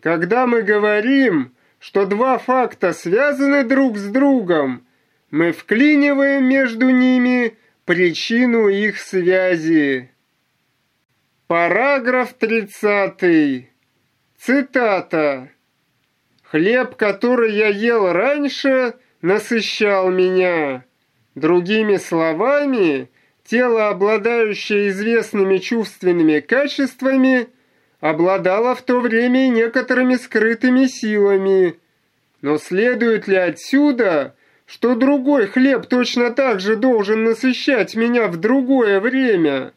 Когда мы говорим, что два факта связаны друг с другом, мы вклиниваем между ними – причину их связи. Параграф 30. Цитата. «Хлеб, который я ел раньше, насыщал меня». Другими словами, тело, обладающее известными чувственными качествами, обладало в то время некоторыми скрытыми силами. Но следует ли отсюда, что другой хлеб точно так же должен насыщать меня в другое время,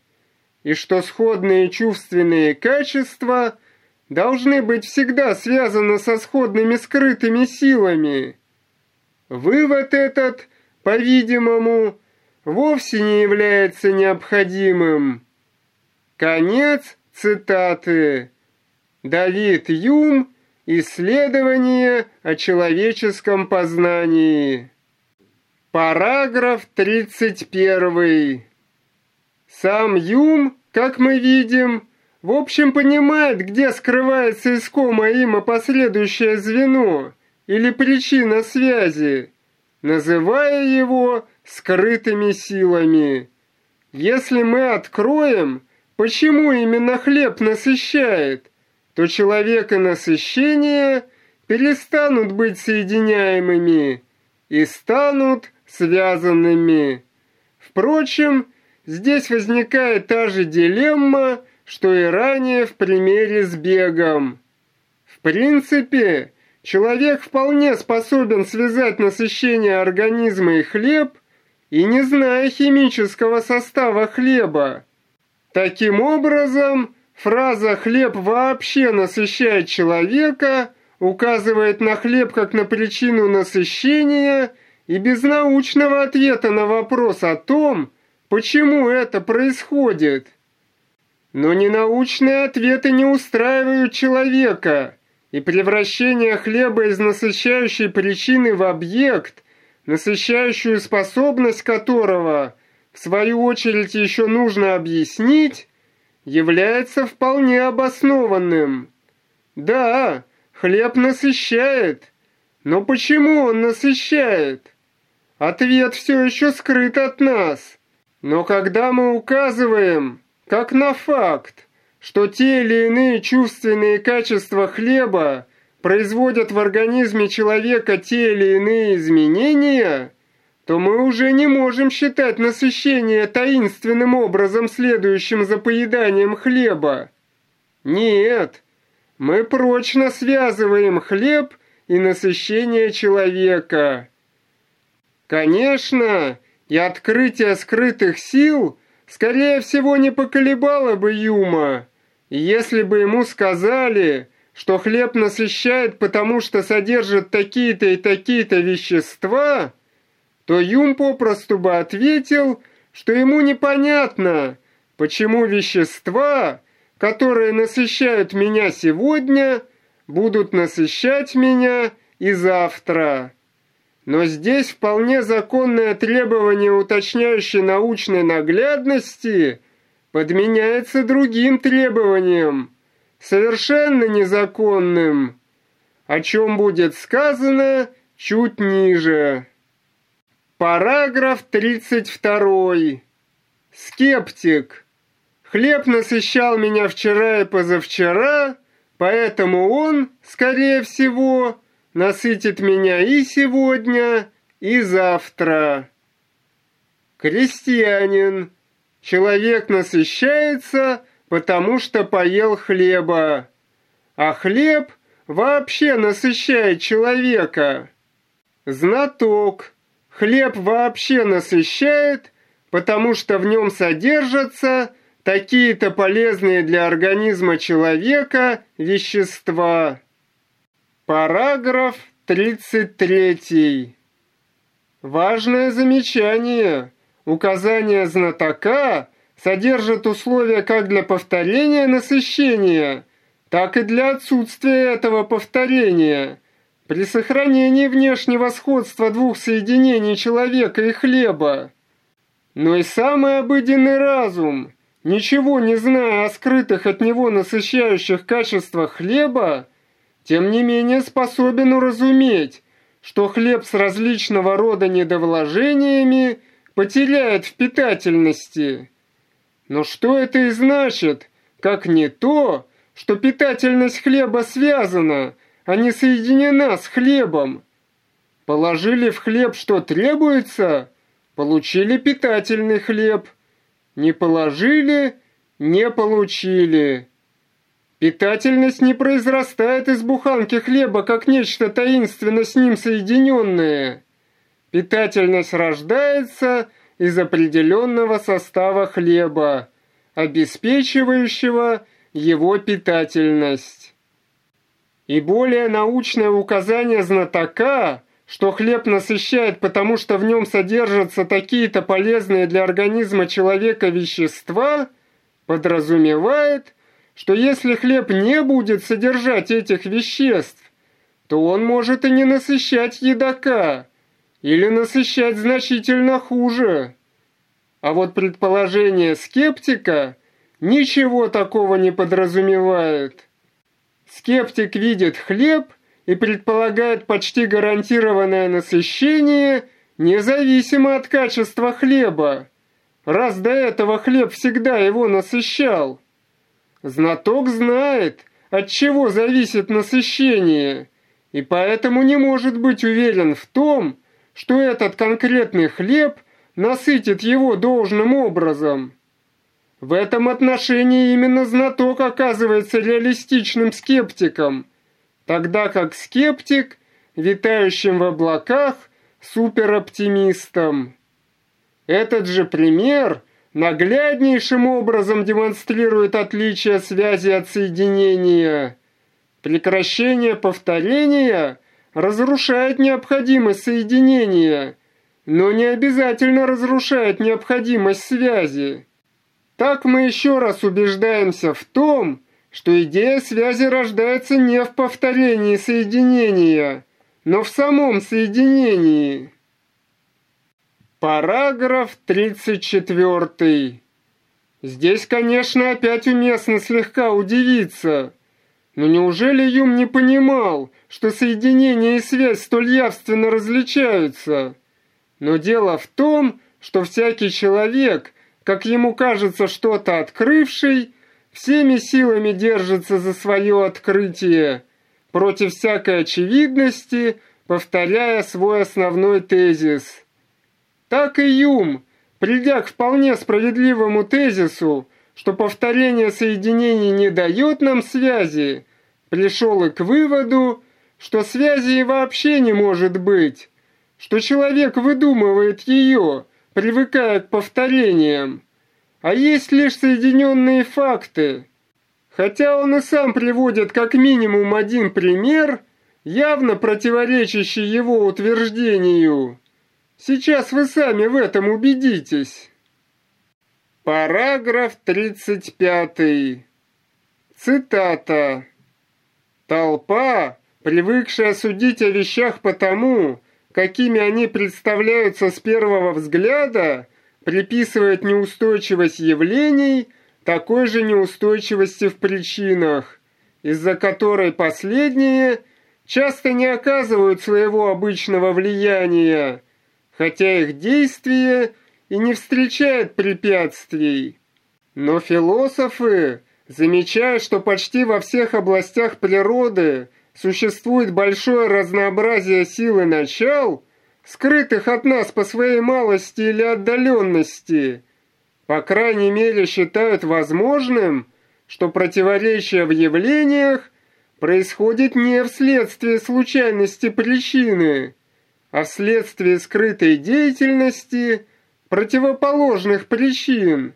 и что сходные чувственные качества должны быть всегда связаны со сходными скрытыми силами. Вывод этот, по-видимому, вовсе не является необходимым. Конец цитаты. Давид Юм «Исследование о человеческом познании». Параграф 31. Сам Юм, как мы видим, в общем понимает, где скрывается искомое им последующее звено или причина связи, называя его скрытыми силами. Если мы откроем, почему именно хлеб насыщает, то человек и насыщение перестанут быть соединяемыми и станут связанными. Впрочем, здесь возникает та же дилемма, что и ранее в примере с бегом. В принципе, человек вполне способен связать насыщение организма и хлеб, и не зная химического состава хлеба. Таким образом, фраза «хлеб вообще насыщает человека» указывает на хлеб как на причину насыщения – и без научного ответа на вопрос о том, почему это происходит. Но ненаучные ответы не устраивают человека, и превращение хлеба из насыщающей причины в объект, насыщающую способность которого, в свою очередь, еще нужно объяснить, является вполне обоснованным. Да, хлеб насыщает, но почему он насыщает? Ответ все еще скрыт от нас. Но когда мы указываем, как на факт, что те или иные чувственные качества хлеба производят в организме человека те или иные изменения, то мы уже не можем считать насыщение таинственным образом, следующим за поеданием хлеба. Нет, мы прочно связываем хлеб и насыщение человека. Конечно, и открытие скрытых сил, скорее всего, не поколебало бы Юма, если бы ему сказали, что хлеб насыщает, потому что содержит такие-то и такие-то вещества, то Юм попросту бы ответил, что ему непонятно, почему вещества, которые насыщают меня сегодня, будут насыщать меня и завтра. Но здесь вполне законное требование уточняющей научной наглядности подменяется другим требованием, совершенно незаконным, о чем будет сказано чуть ниже. Параграф 32. Скептик. Хлеб насыщал меня вчера и позавчера, поэтому он, скорее всего, насытит меня и сегодня, и завтра. Крестьянин. Человек насыщается, потому что поел хлеба. А хлеб вообще насыщает человека. Знаток. Хлеб вообще насыщает, потому что в нем содержатся такие-то полезные для организма человека вещества. Параграф 33. Важное замечание. Указание знатока содержит условия как для повторения насыщения, так и для отсутствия этого повторения. При сохранении внешнего сходства двух соединений человека и хлеба. Но и самый обыденный разум, ничего не зная о скрытых от него насыщающих качествах хлеба, тем не менее способен уразуметь, что хлеб с различного рода недовложениями потеряет в питательности. Но что это и значит, как не то, что питательность хлеба связана, а не соединена с хлебом? Положили в хлеб, что требуется, получили питательный хлеб. Не положили, не получили. Питательность не произрастает из буханки хлеба, как нечто таинственно с ним соединенное. Питательность рождается из определенного состава хлеба, обеспечивающего его питательность. И более научное указание знатока, что хлеб насыщает, потому что в нем содержатся такие-то полезные для организма человека вещества, подразумевает – что если хлеб не будет содержать этих веществ, то он может и не насыщать едока, или насыщать значительно хуже. А вот предположение скептика ничего такого не подразумевает. Скептик видит хлеб и предполагает почти гарантированное насыщение независимо от качества хлеба, раз до этого хлеб всегда его насыщал. Знаток знает, от чего зависит насыщение, и поэтому не может быть уверен в том, что этот конкретный хлеб насытит его должным образом. В этом отношении именно знаток оказывается реалистичным скептиком, тогда как скептик, витающим в облаках, супероптимистом. Этот же пример – нагляднейшим образом демонстрирует отличие связи от соединения. Прекращение повторения разрушает необходимость соединения, но не обязательно разрушает необходимость связи. Так мы еще раз убеждаемся в том, что идея связи рождается не в повторении соединения, но в самом соединении. Параграф 34. Здесь, конечно, опять уместно слегка удивиться. Но неужели Юм не понимал, что соединение и связь столь явственно различаются? Но дело в том, что всякий человек, как ему кажется что-то открывший, всеми силами держится за свое открытие, против всякой очевидности, повторяя свой основной тезис. Так и Юм, придя к вполне справедливому тезису, что повторение соединений не дает нам связи, пришел и к выводу, что связи вообще не может быть, что человек выдумывает ее, привыкая к повторениям, а есть лишь соединенные факты. Хотя он и сам приводит как минимум один пример, явно противоречащий его утверждению. Сейчас вы сами в этом убедитесь. Параграф 35. Цитата. Толпа, привыкшая судить о вещах по тому, какими они представляются с первого взгляда, приписывает неустойчивость явлений такой же неустойчивости в причинах, из-за которой последние часто не оказывают своего обычного влияния, хотя их действие и не встречает препятствий. Но философы, замечая, что почти во всех областях природы существует большое разнообразие сил и начал, скрытых от нас по своей малости или отдаленности, по крайней мере считают возможным, что противоречие в явлениях происходит не вследствие случайности причины, а вследствие скрытой деятельности противоположных причин.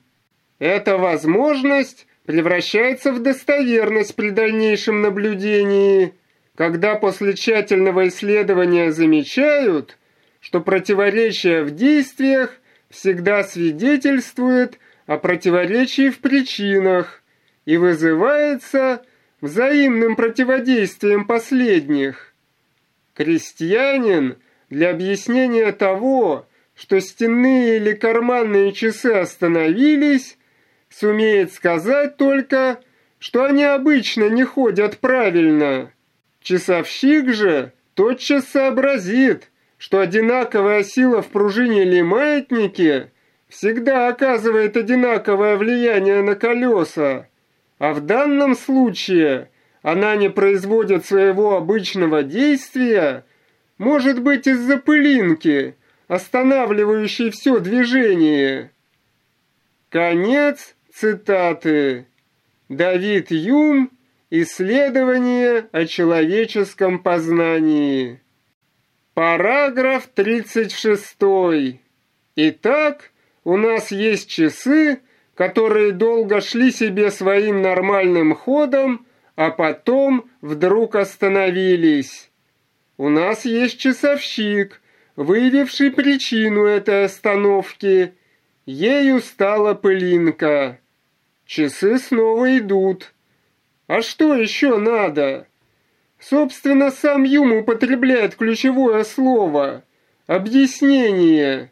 Эта возможность превращается в достоверность при дальнейшем наблюдении, когда после тщательного исследования замечают, что противоречие в действиях всегда свидетельствует о противоречии в причинах и вызывается взаимным противодействием последних. Крестьянин для объяснения того, что стенные или карманные часы остановились, сумеет сказать только, что они обычно не ходят правильно. Часовщик же тотчас сообразит, что одинаковая сила в пружине или маятнике всегда оказывает одинаковое влияние на колеса, а в данном случае она не производит своего обычного действия, может быть из-за пылинки, останавливающей все движение. Конец цитаты. Давид Юм Исследование о человеческом познании. Параграф 36. Итак, у нас есть часы, которые долго шли себе своим нормальным ходом, а потом вдруг остановились. У нас есть часовщик, выявивший причину этой остановки. Ею стала пылинка. Часы снова идут. А что еще надо? Собственно, сам Юм употребляет ключевое слово – объяснение.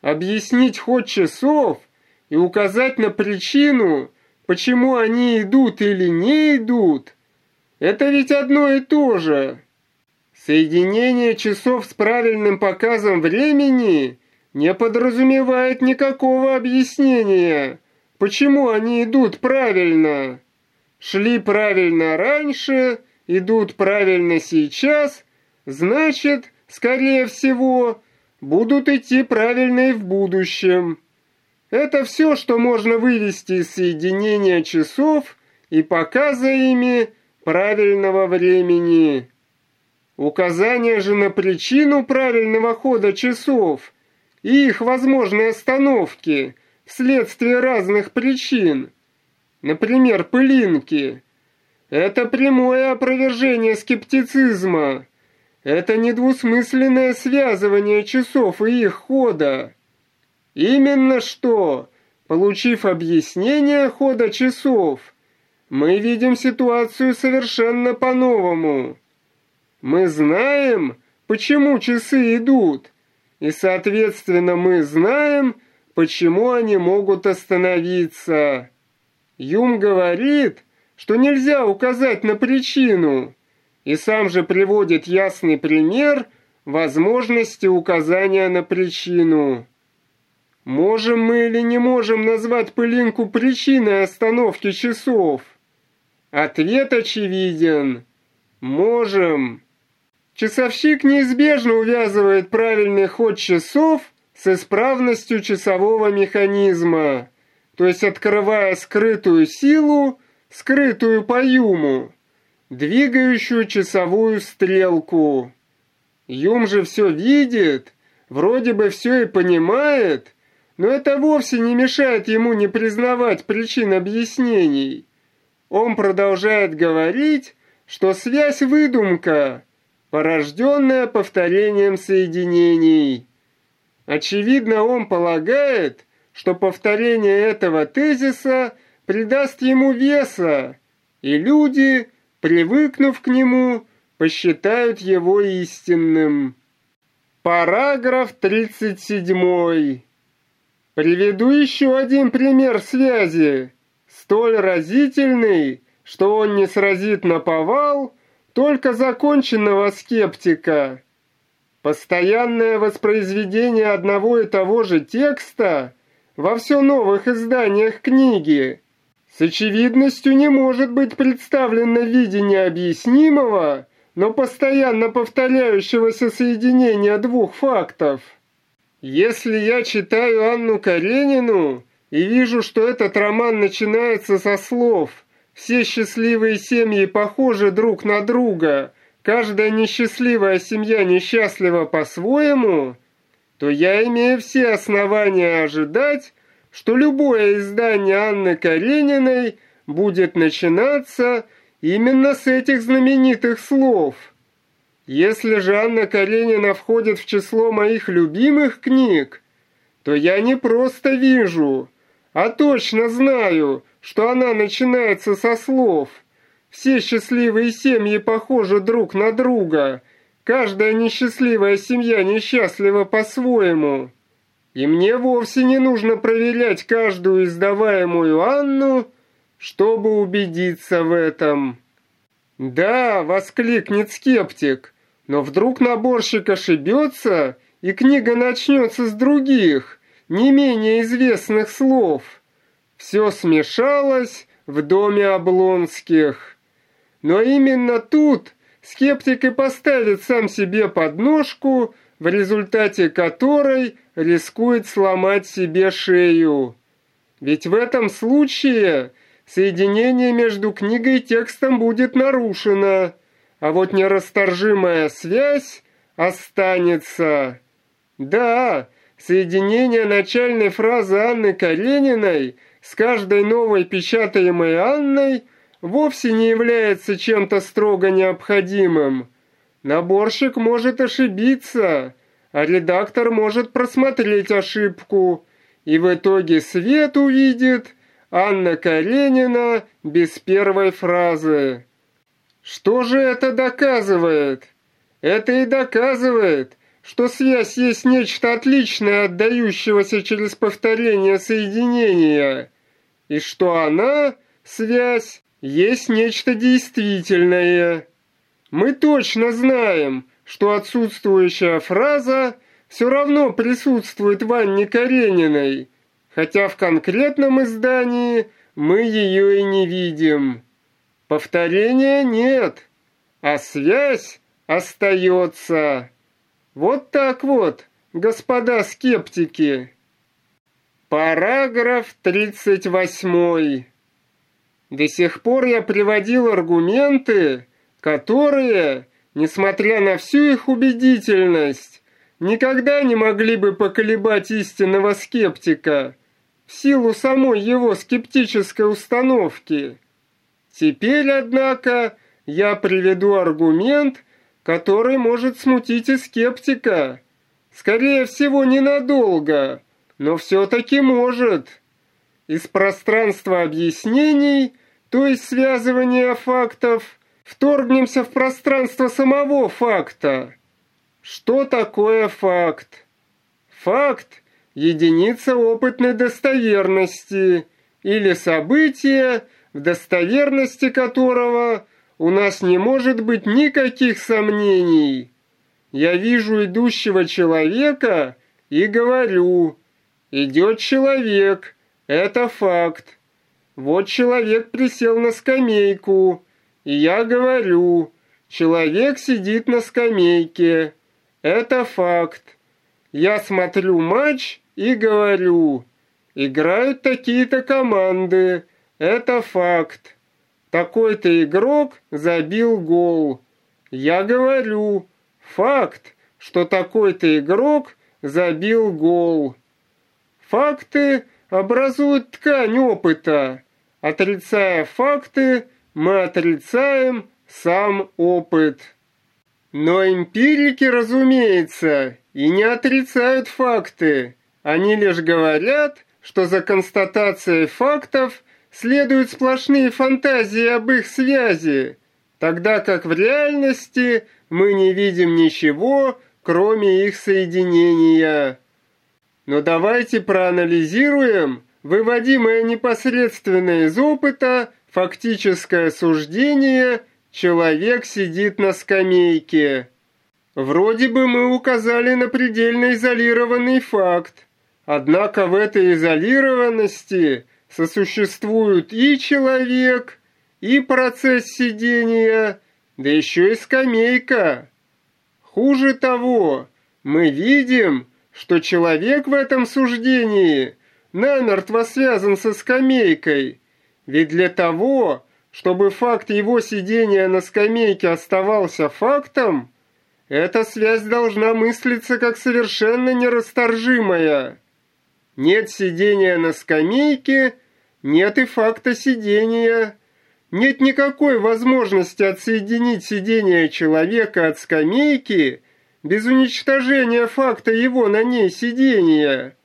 Объяснить ход часов и указать на причину, почему они идут или не идут – это ведь одно и то же. Соединение часов с правильным показом времени не подразумевает никакого объяснения, почему они идут правильно. Шли правильно раньше, идут правильно сейчас, значит, скорее всего, будут идти правильно и в будущем. Это все, что можно вывести из соединения часов и показа ими правильного времени. Указание же на причину правильного хода часов и их возможной остановки вследствие разных причин – например, пылинки. Это прямое опровержение скептицизма. Это недвусмысленное связывание часов и их хода. Именно что, получив объяснение хода часов, мы видим ситуацию совершенно по-новому. Мы знаем, почему часы идут, и, соответственно, мы знаем, почему они могут остановиться. Юм говорит, что нельзя указать на причину, и сам же приводит ясный пример возможности указания на причину. Можем мы или не можем назвать пылинку причиной остановки часов? Ответ очевиден. Можем. Часовщик неизбежно увязывает правильный ход часов с исправностью часового механизма, то есть открывая скрытую силу, скрытую по юму, двигающую часовую стрелку. Юм же все видит, вроде бы все и понимает, но это вовсе не мешает ему не признавать причин объяснений. Он продолжает говорить, что связь – выдумка, порожденная повторением соединений. Очевидно, он полагает, что повторение этого тезиса придаст ему веса, и люди, привыкнув к нему, посчитают его истинным. Параграф 37. Приведу еще один пример связи, столь разительный, что он не сразит на повал только законченного скептика. Постоянное воспроизведение одного и того же текста во все новых изданиях книги с очевидностью не может быть представлено в виде необъяснимого, но постоянно повторяющегося соединения двух фактов. Если я читаю Анну Каренину и вижу, что этот роман начинается со слов – все счастливые семьи похожи друг на друга, каждая несчастливая семья несчастлива по-своему, то я имею все основания ожидать, что любое издание Анны Карениной будет начинаться именно с этих знаменитых слов. Если же Анна Каренина входит в число моих любимых книг, то я не просто вижу, а точно знаю, что она начинается со слов «Все счастливые семьи похожи друг на друга, каждая несчастливая семья несчастлива по-своему». И мне вовсе не нужно проверять каждую издаваемую Анну, чтобы убедиться в этом. «Да», — воскликнет скептик, «но вдруг наборщик ошибется, и книга начнется с других, не менее известных слов». Все смешалось в доме Облонских. Но именно тут скептик и поставит сам себе подножку, в результате которой рискует сломать себе шею. Ведь в этом случае соединение между книгой и текстом будет нарушено, а вот нерасторжимая связь останется. Да, соединение начальной фразы Анны Карениной – с каждой новой печатаемой Анной вовсе не является чем-то строго необходимым. Наборщик может ошибиться, а редактор может просмотреть ошибку, и в итоге свет увидит Анна Каренина без первой фразы. Что же это доказывает? Это и доказывает, что связь есть нечто отличное отдающегося через повторение соединения – и что она, связь, есть нечто действительное. Мы точно знаем, что отсутствующая фраза все равно присутствует в Анне Карениной, хотя в конкретном издании мы ее и не видим. Повторения нет, а связь остается. Вот так вот, господа скептики. Параграф 38. До сих пор я приводил аргументы, которые, несмотря на всю их убедительность, никогда не могли бы поколебать истинного скептика в силу самой его скептической установки. Теперь, однако, я приведу аргумент, который может смутить и скептика. Скорее всего, ненадолго – но все-таки может. Из пространства объяснений, то есть связывания фактов, вторгнемся в пространство самого факта. Что такое факт? Факт единица опытной достоверности или событие, в достоверности которого у нас не может быть никаких сомнений. Я вижу идущего человека и говорю, идет человек, это факт. Вот человек присел на скамейку, и я говорю, человек сидит на скамейке, это факт. Я смотрю матч и говорю, играют такие-то команды, это факт. Такой-то игрок забил гол. Я говорю, факт, что такой-то игрок забил гол. Факты образуют ткань опыта. Отрицая факты, мы отрицаем сам опыт. Но эмпирики, разумеется, и не отрицают факты. Они лишь говорят, что за констатацией фактов следуют сплошные фантазии об их связи, тогда как в реальности мы не видим ничего, кроме их соединения. Но давайте проанализируем выводимое непосредственно из опыта фактическое суждение «человек сидит на скамейке». Вроде бы мы указали на предельно изолированный факт, однако в этой изолированности сосуществуют и человек, и процесс сидения, да еще и скамейка. Хуже того, мы видим, что человек в этом суждении намертво связан со скамейкой, ведь для того, чтобы факт его сидения на скамейке оставался фактом, эта связь должна мыслиться как совершенно нерасторжимая. Нет сидения на скамейке, нет и факта сидения. Нет никакой возможности отсоединить сидение человека от скамейки без уничтожения факта его на ней сидения.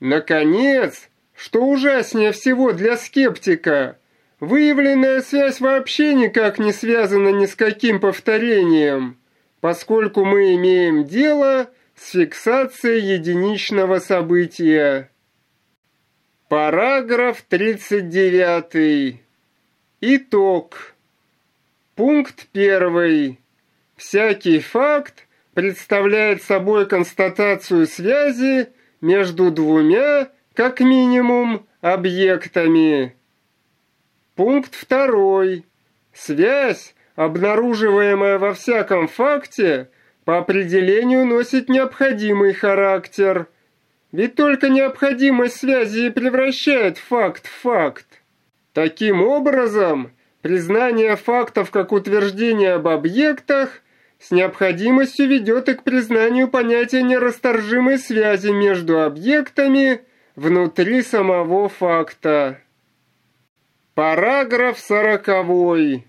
Наконец, что ужаснее всего для скептика, выявленная связь вообще никак не связана ни с каким повторением, поскольку мы имеем дело с фиксацией единичного события. Параграф 39. Итог. Пункт первый. Всякий факт представляет собой констатацию связи между двумя, как минимум, объектами. Пункт второй. Связь, обнаруживаемая во всяком факте, по определению носит необходимый характер. Ведь только необходимость связи и превращает факт в факт. Таким образом, признание фактов как утверждение об объектах с необходимостью ведет и к признанию понятия нерасторжимой связи между объектами внутри самого факта. Параграф сороковой.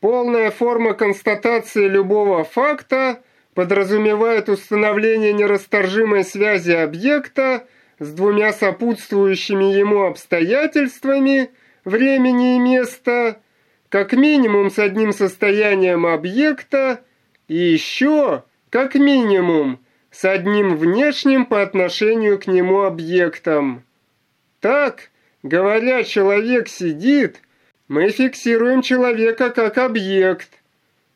Полная форма констатации любого факта подразумевает установление нерасторжимой связи объекта с двумя сопутствующими ему обстоятельствами – времени и места, как минимум с одним состоянием объекта и еще, как минимум, с одним внешним по отношению к нему объектом. Так, говоря «человек сидит», мы фиксируем человека как объект.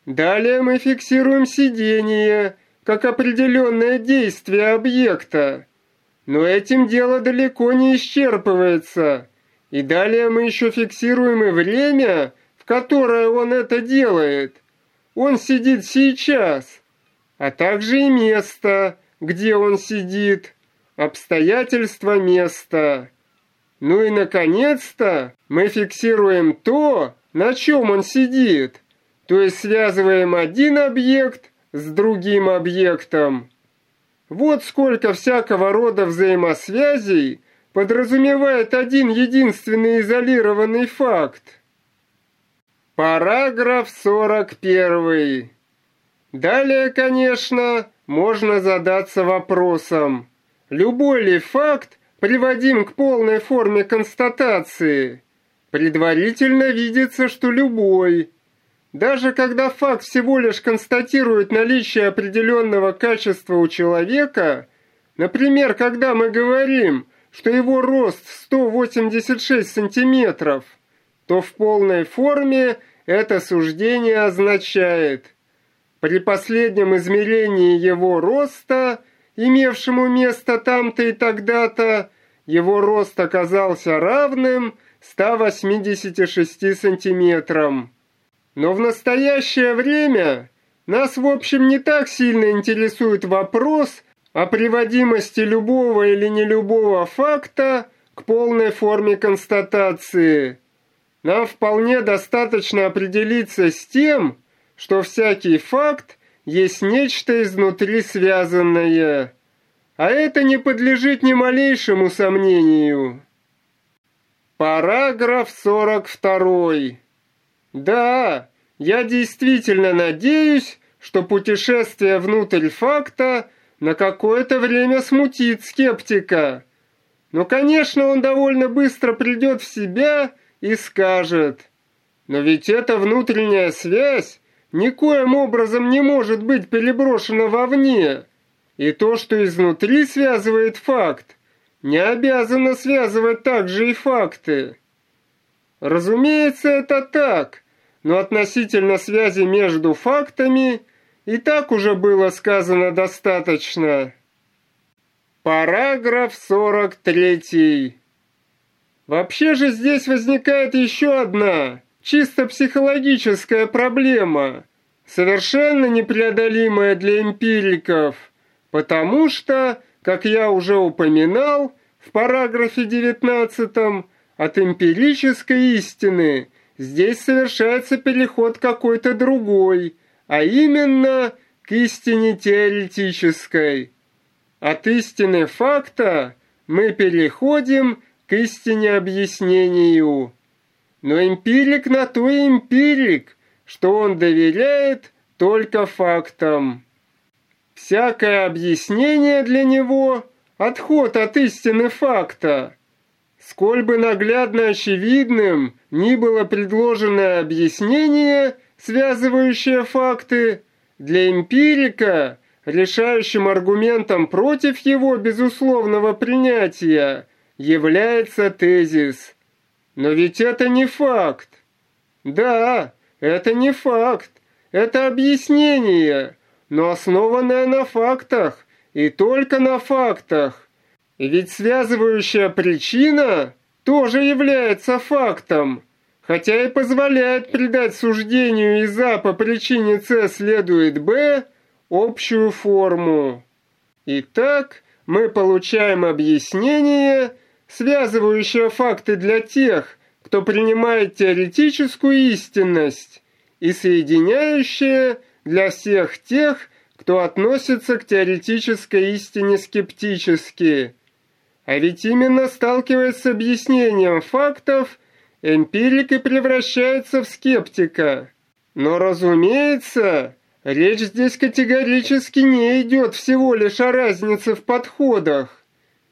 Далее мы фиксируем сидение, как определенное действие объекта. Но этим дело далеко не исчерпывается – и далее мы еще фиксируем и время, в которое он это делает. Он сидит сейчас, а также и место, где он сидит, обстоятельства места. Ну и, наконец-то, мы фиксируем то, на чем он сидит, то есть связываем один объект с другим объектом. Вот сколько всякого рода взаимосвязей – подразумевает один единственный изолированный факт. Параграф 41. Далее, конечно, можно задаться вопросом, любой ли факт приводим к полной форме констатации? Предварительно видится, что любой. Даже когда факт всего лишь констатирует наличие определенного качества у человека – Например, когда мы говорим, что его рост 186 сантиметров, то в полной форме это суждение означает при последнем измерении его роста, имевшему место там-то и тогда-то, его рост оказался равным 186 сантиметрам. Но в настоящее время нас, в общем, не так сильно интересует вопрос о приводимости любого или не любого факта к полной форме констатации. Нам вполне достаточно определиться с тем, что всякий факт есть нечто изнутри связанное, а это не подлежит ни малейшему сомнению. Параграф 42. Да, я действительно надеюсь, что путешествие внутрь факта на какое-то время смутит скептика. Но, конечно, он довольно быстро придет в себя и скажет, «Но ведь эта внутренняя связь никоим образом не может быть переброшена вовне, и то, что изнутри связывает факт, не обязано связывать также и факты». Разумеется, это так, но относительно связи между фактами и так уже было сказано достаточно. Параграф 43. Вообще же здесь возникает еще одна, чисто психологическая проблема, совершенно непреодолимая для эмпириков, потому что, как я уже упоминал в параграфе 19, от эмпирической истины здесь совершается переход какой-то другой, а именно к истине теоретической. От истины факта мы переходим к истине объяснению. Но эмпирик на то и эмпирик, что он доверяет только фактам. Всякое объяснение для него – отход от истины факта. Сколь бы наглядно очевидным ни было предложенное объяснение, связывающее факты, для эмпирика решающим аргументом против его безусловного принятия – является тезис. Но ведь это не факт. Да, это не факт. Это объяснение, но основанное на фактах и только на фактах. Ведь связывающая причина тоже является фактом, хотя и позволяет придать суждению из А по причине С следует Б общую форму. Итак, мы получаем объяснение – связывающая факты для тех, кто принимает теоретическую истинность, и соединяющая для всех тех, кто относится к теоретической истине скептически. А ведь именно сталкиваясь с объяснением фактов, эмпирик и превращается в скептика. Но, разумеется, речь здесь категорически не идет всего лишь о разнице в подходах.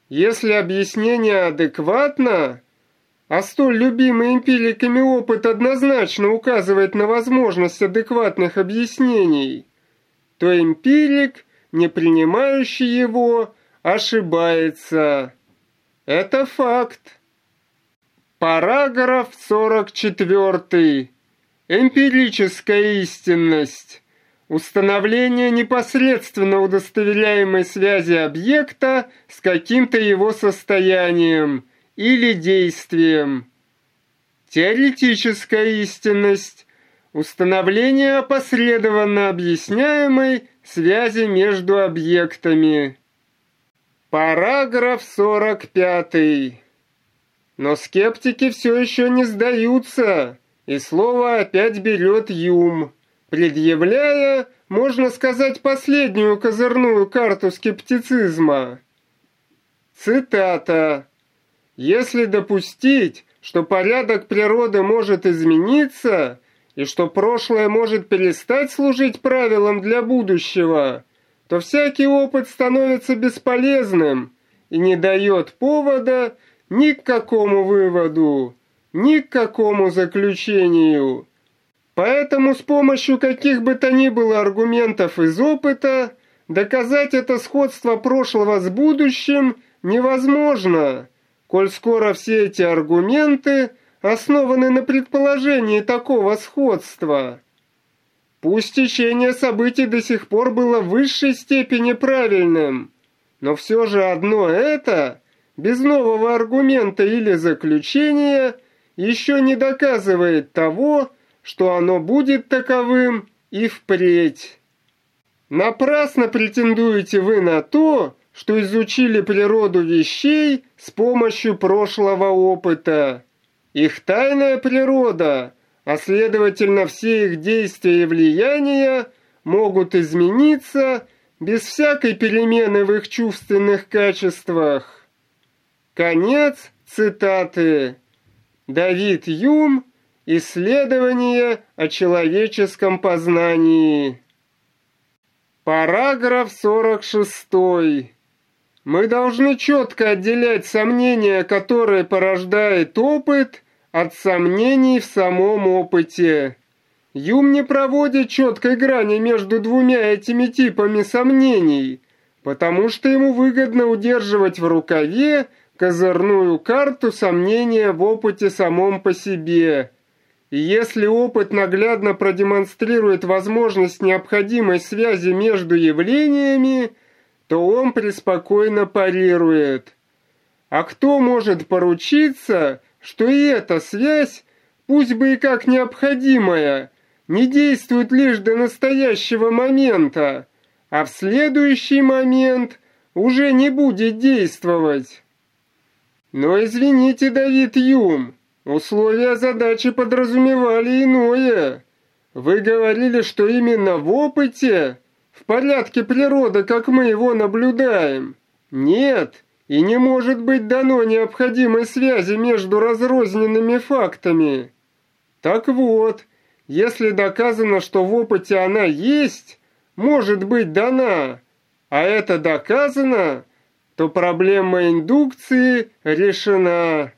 Если объяснение адекватно, а столь любимый эмпириками опыт однозначно указывает на возможность адекватных объяснений, то эмпирик, не принимающий его, ошибается. Это факт. Параграф 44. Эмпирическая истинность. Установление непосредственно удостоверяемой связи объекта с каким-то его состоянием или действием. Теоретическая истинность. Установление опосредованно объясняемой связи между объектами. Параграф 45. Но скептики все еще не сдаются, и слово опять берет Юм предъявляя, можно сказать, последнюю козырную карту скептицизма. Цитата. «Если допустить, что порядок природы может измениться, и что прошлое может перестать служить правилом для будущего, то всякий опыт становится бесполезным и не дает повода ни к какому выводу, ни к какому заключению». Поэтому с помощью каких бы то ни было аргументов из опыта доказать это сходство прошлого с будущим невозможно, коль скоро все эти аргументы основаны на предположении такого сходства. Пусть течение событий до сих пор было в высшей степени правильным, но все же одно это, без нового аргумента или заключения, еще не доказывает того, что оно будет таковым и впредь. Напрасно претендуете вы на то, что изучили природу вещей с помощью прошлого опыта. Их тайная природа, а следовательно все их действия и влияния могут измениться без всякой перемены в их чувственных качествах. Конец цитаты. Давид Юм Исследование о человеческом познании. Параграф 46. Мы должны четко отделять сомнения, которые порождает опыт, от сомнений в самом опыте. Юм не проводит четкой грани между двумя этими типами сомнений, потому что ему выгодно удерживать в рукаве козырную карту сомнения в опыте самом по себе – и если опыт наглядно продемонстрирует возможность необходимой связи между явлениями, то он преспокойно парирует. А кто может поручиться, что и эта связь, пусть бы и как необходимая, не действует лишь до настоящего момента, а в следующий момент уже не будет действовать? Но извините, Давид Юм, Условия задачи подразумевали иное. Вы говорили, что именно в опыте, в порядке природы, как мы его наблюдаем, нет и не может быть дано необходимой связи между разрозненными фактами. Так вот, если доказано, что в опыте она есть, может быть дана, а это доказано, то проблема индукции решена.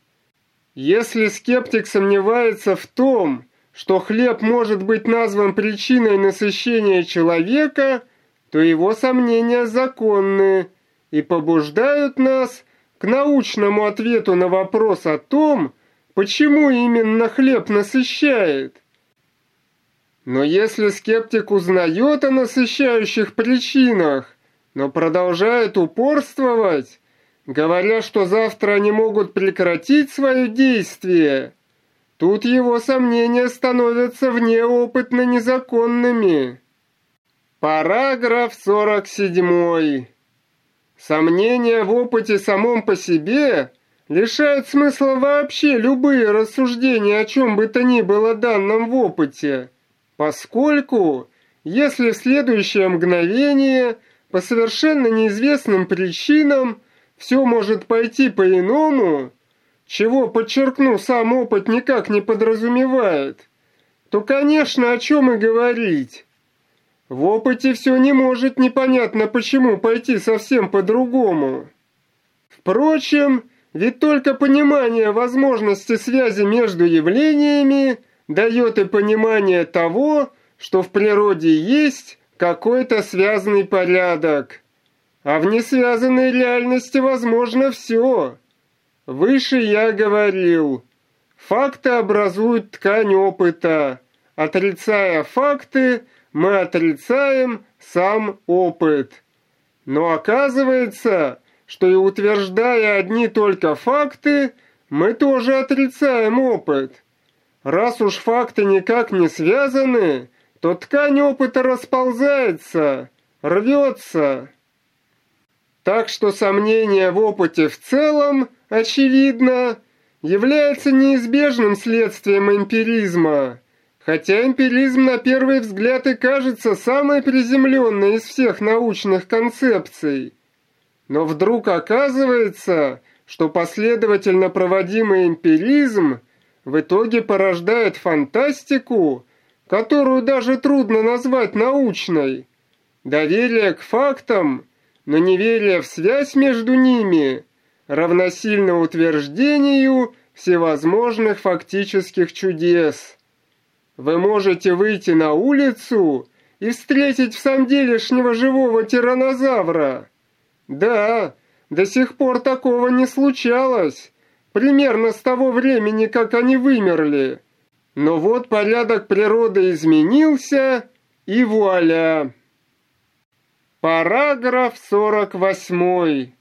Если скептик сомневается в том, что хлеб может быть назван причиной насыщения человека, то его сомнения законны и побуждают нас к научному ответу на вопрос о том, почему именно хлеб насыщает. Но если скептик узнает о насыщающих причинах, но продолжает упорствовать, говоря, что завтра они могут прекратить свое действие. Тут его сомнения становятся внеопытно незаконными. Параграф 47. Сомнения в опыте самом по себе лишают смысла вообще любые рассуждения о чем бы то ни было данном в опыте, поскольку, если в следующее мгновение по совершенно неизвестным причинам все может пойти по-иному, чего, подчеркну, сам опыт никак не подразумевает, то, конечно, о чем и говорить. В опыте все не может непонятно почему пойти совсем по-другому. Впрочем, ведь только понимание возможности связи между явлениями дает и понимание того, что в природе есть какой-то связанный порядок. А в несвязанной реальности возможно все. Выше я говорил. Факты образуют ткань опыта. Отрицая факты, мы отрицаем сам опыт. Но оказывается, что и утверждая одни только факты, мы тоже отрицаем опыт. Раз уж факты никак не связаны, то ткань опыта расползается, рвется. Так что сомнение в опыте в целом, очевидно, является неизбежным следствием эмпиризма, хотя эмпиризм на первый взгляд и кажется самой приземленной из всех научных концепций. Но вдруг оказывается, что последовательно проводимый эмпиризм в итоге порождает фантастику, которую даже трудно назвать научной. Доверие к фактам – но неверие в связь между ними равносильно утверждению всевозможных фактических чудес. Вы можете выйти на улицу и встретить в самом делешнего живого тиранозавра. Да, до сих пор такого не случалось, примерно с того времени, как они вымерли. Но вот порядок природы изменился, и вуаля! Параграф 48.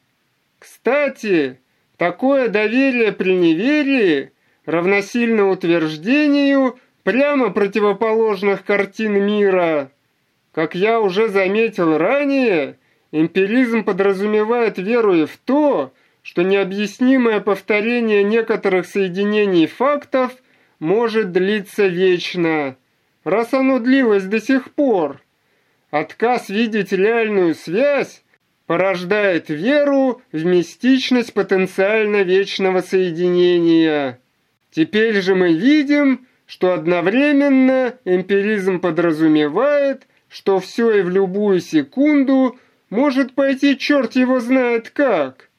Кстати, такое доверие при неверии равносильно утверждению прямо противоположных картин мира. Как я уже заметил ранее, эмпиризм подразумевает веру и в то, что необъяснимое повторение некоторых соединений фактов может длиться вечно, раз оно длилось до сих пор. Отказ видеть реальную связь порождает веру в мистичность потенциально вечного соединения. Теперь же мы видим, что одновременно эмпиризм подразумевает, что все и в любую секунду может пойти черт его знает как.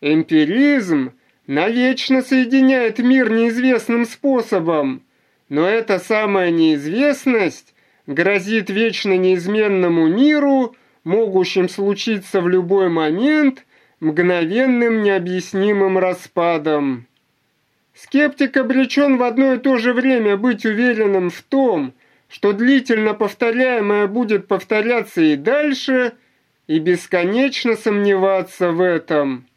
Эмпиризм навечно соединяет мир неизвестным способом, но эта самая неизвестность грозит вечно неизменному миру, могущим случиться в любой момент, мгновенным необъяснимым распадом. Скептик обречен в одно и то же время быть уверенным в том, что длительно повторяемое будет повторяться и дальше, и бесконечно сомневаться в этом.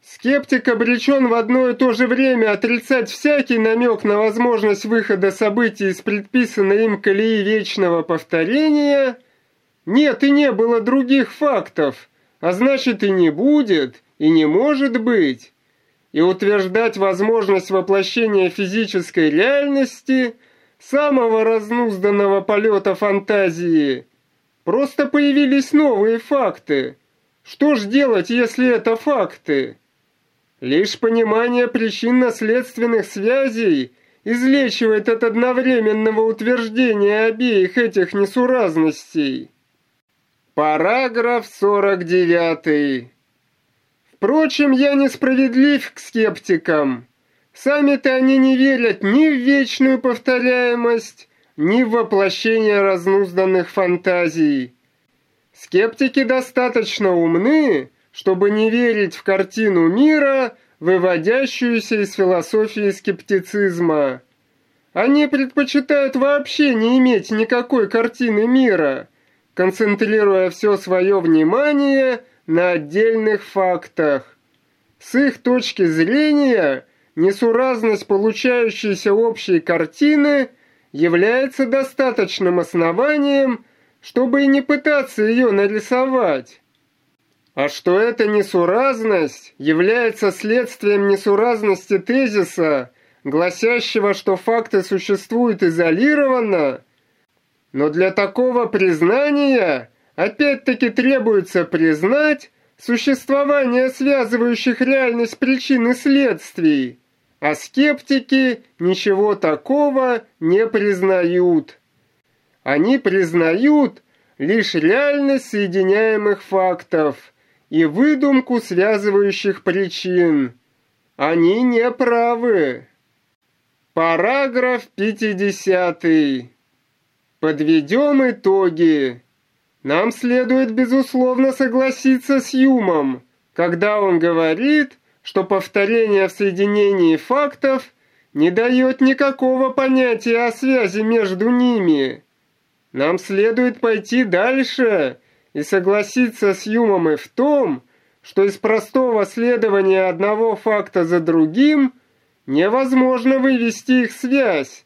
Скептик обречен в одно и то же время отрицать всякий намек на возможность выхода событий из предписанной им колеи вечного повторения. Нет и не было других фактов, а значит и не будет, и не может быть. И утверждать возможность воплощения физической реальности самого разнузданного полета фантазии. Просто появились новые факты. Что ж делать, если это факты? Лишь понимание причинно-следственных связей излечивает от одновременного утверждения обеих этих несуразностей. Параграф 49. Впрочем, я несправедлив к скептикам. Сами-то они не верят ни в вечную повторяемость, ни в воплощение разнузданных фантазий. Скептики достаточно умны, чтобы не верить в картину мира, выводящуюся из философии скептицизма. Они предпочитают вообще не иметь никакой картины мира, концентрируя все свое внимание на отдельных фактах. С их точки зрения, несуразность получающейся общей картины является достаточным основанием, чтобы и не пытаться ее нарисовать. А что эта несуразность является следствием несуразности тезиса, гласящего, что факты существуют изолированно, но для такого признания опять-таки требуется признать существование связывающих реальность причин и следствий, а скептики ничего такого не признают. Они признают лишь реальность соединяемых фактов – и выдумку связывающих причин. Они не правы. Параграф 50. Подведем итоги. Нам следует, безусловно, согласиться с Юмом, когда он говорит, что повторение в соединении фактов не дает никакого понятия о связи между ними. Нам следует пойти дальше и согласиться с Юмом и в том, что из простого следования одного факта за другим невозможно вывести их связь,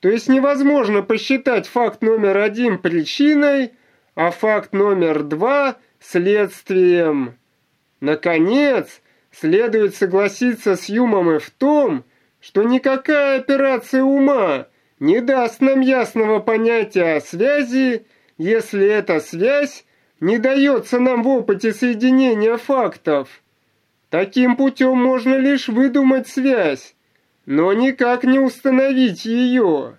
то есть невозможно посчитать факт номер один причиной, а факт номер два следствием. Наконец, следует согласиться с Юмом и в том, что никакая операция ума не даст нам ясного понятия о связи, если эта связь не дается нам в опыте соединения фактов. Таким путем можно лишь выдумать связь, но никак не установить ее.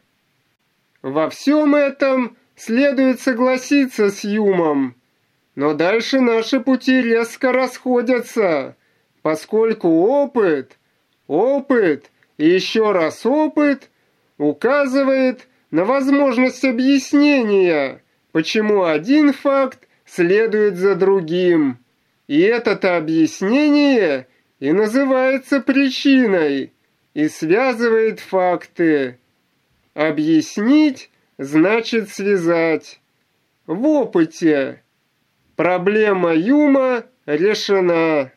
Во всем этом следует согласиться с Юмом, но дальше наши пути резко расходятся, поскольку опыт, опыт и еще раз опыт указывает на возможность объяснения – почему один факт следует за другим. И это-то объяснение и называется причиной, и связывает факты. Объяснить значит связать. В опыте проблема Юма решена.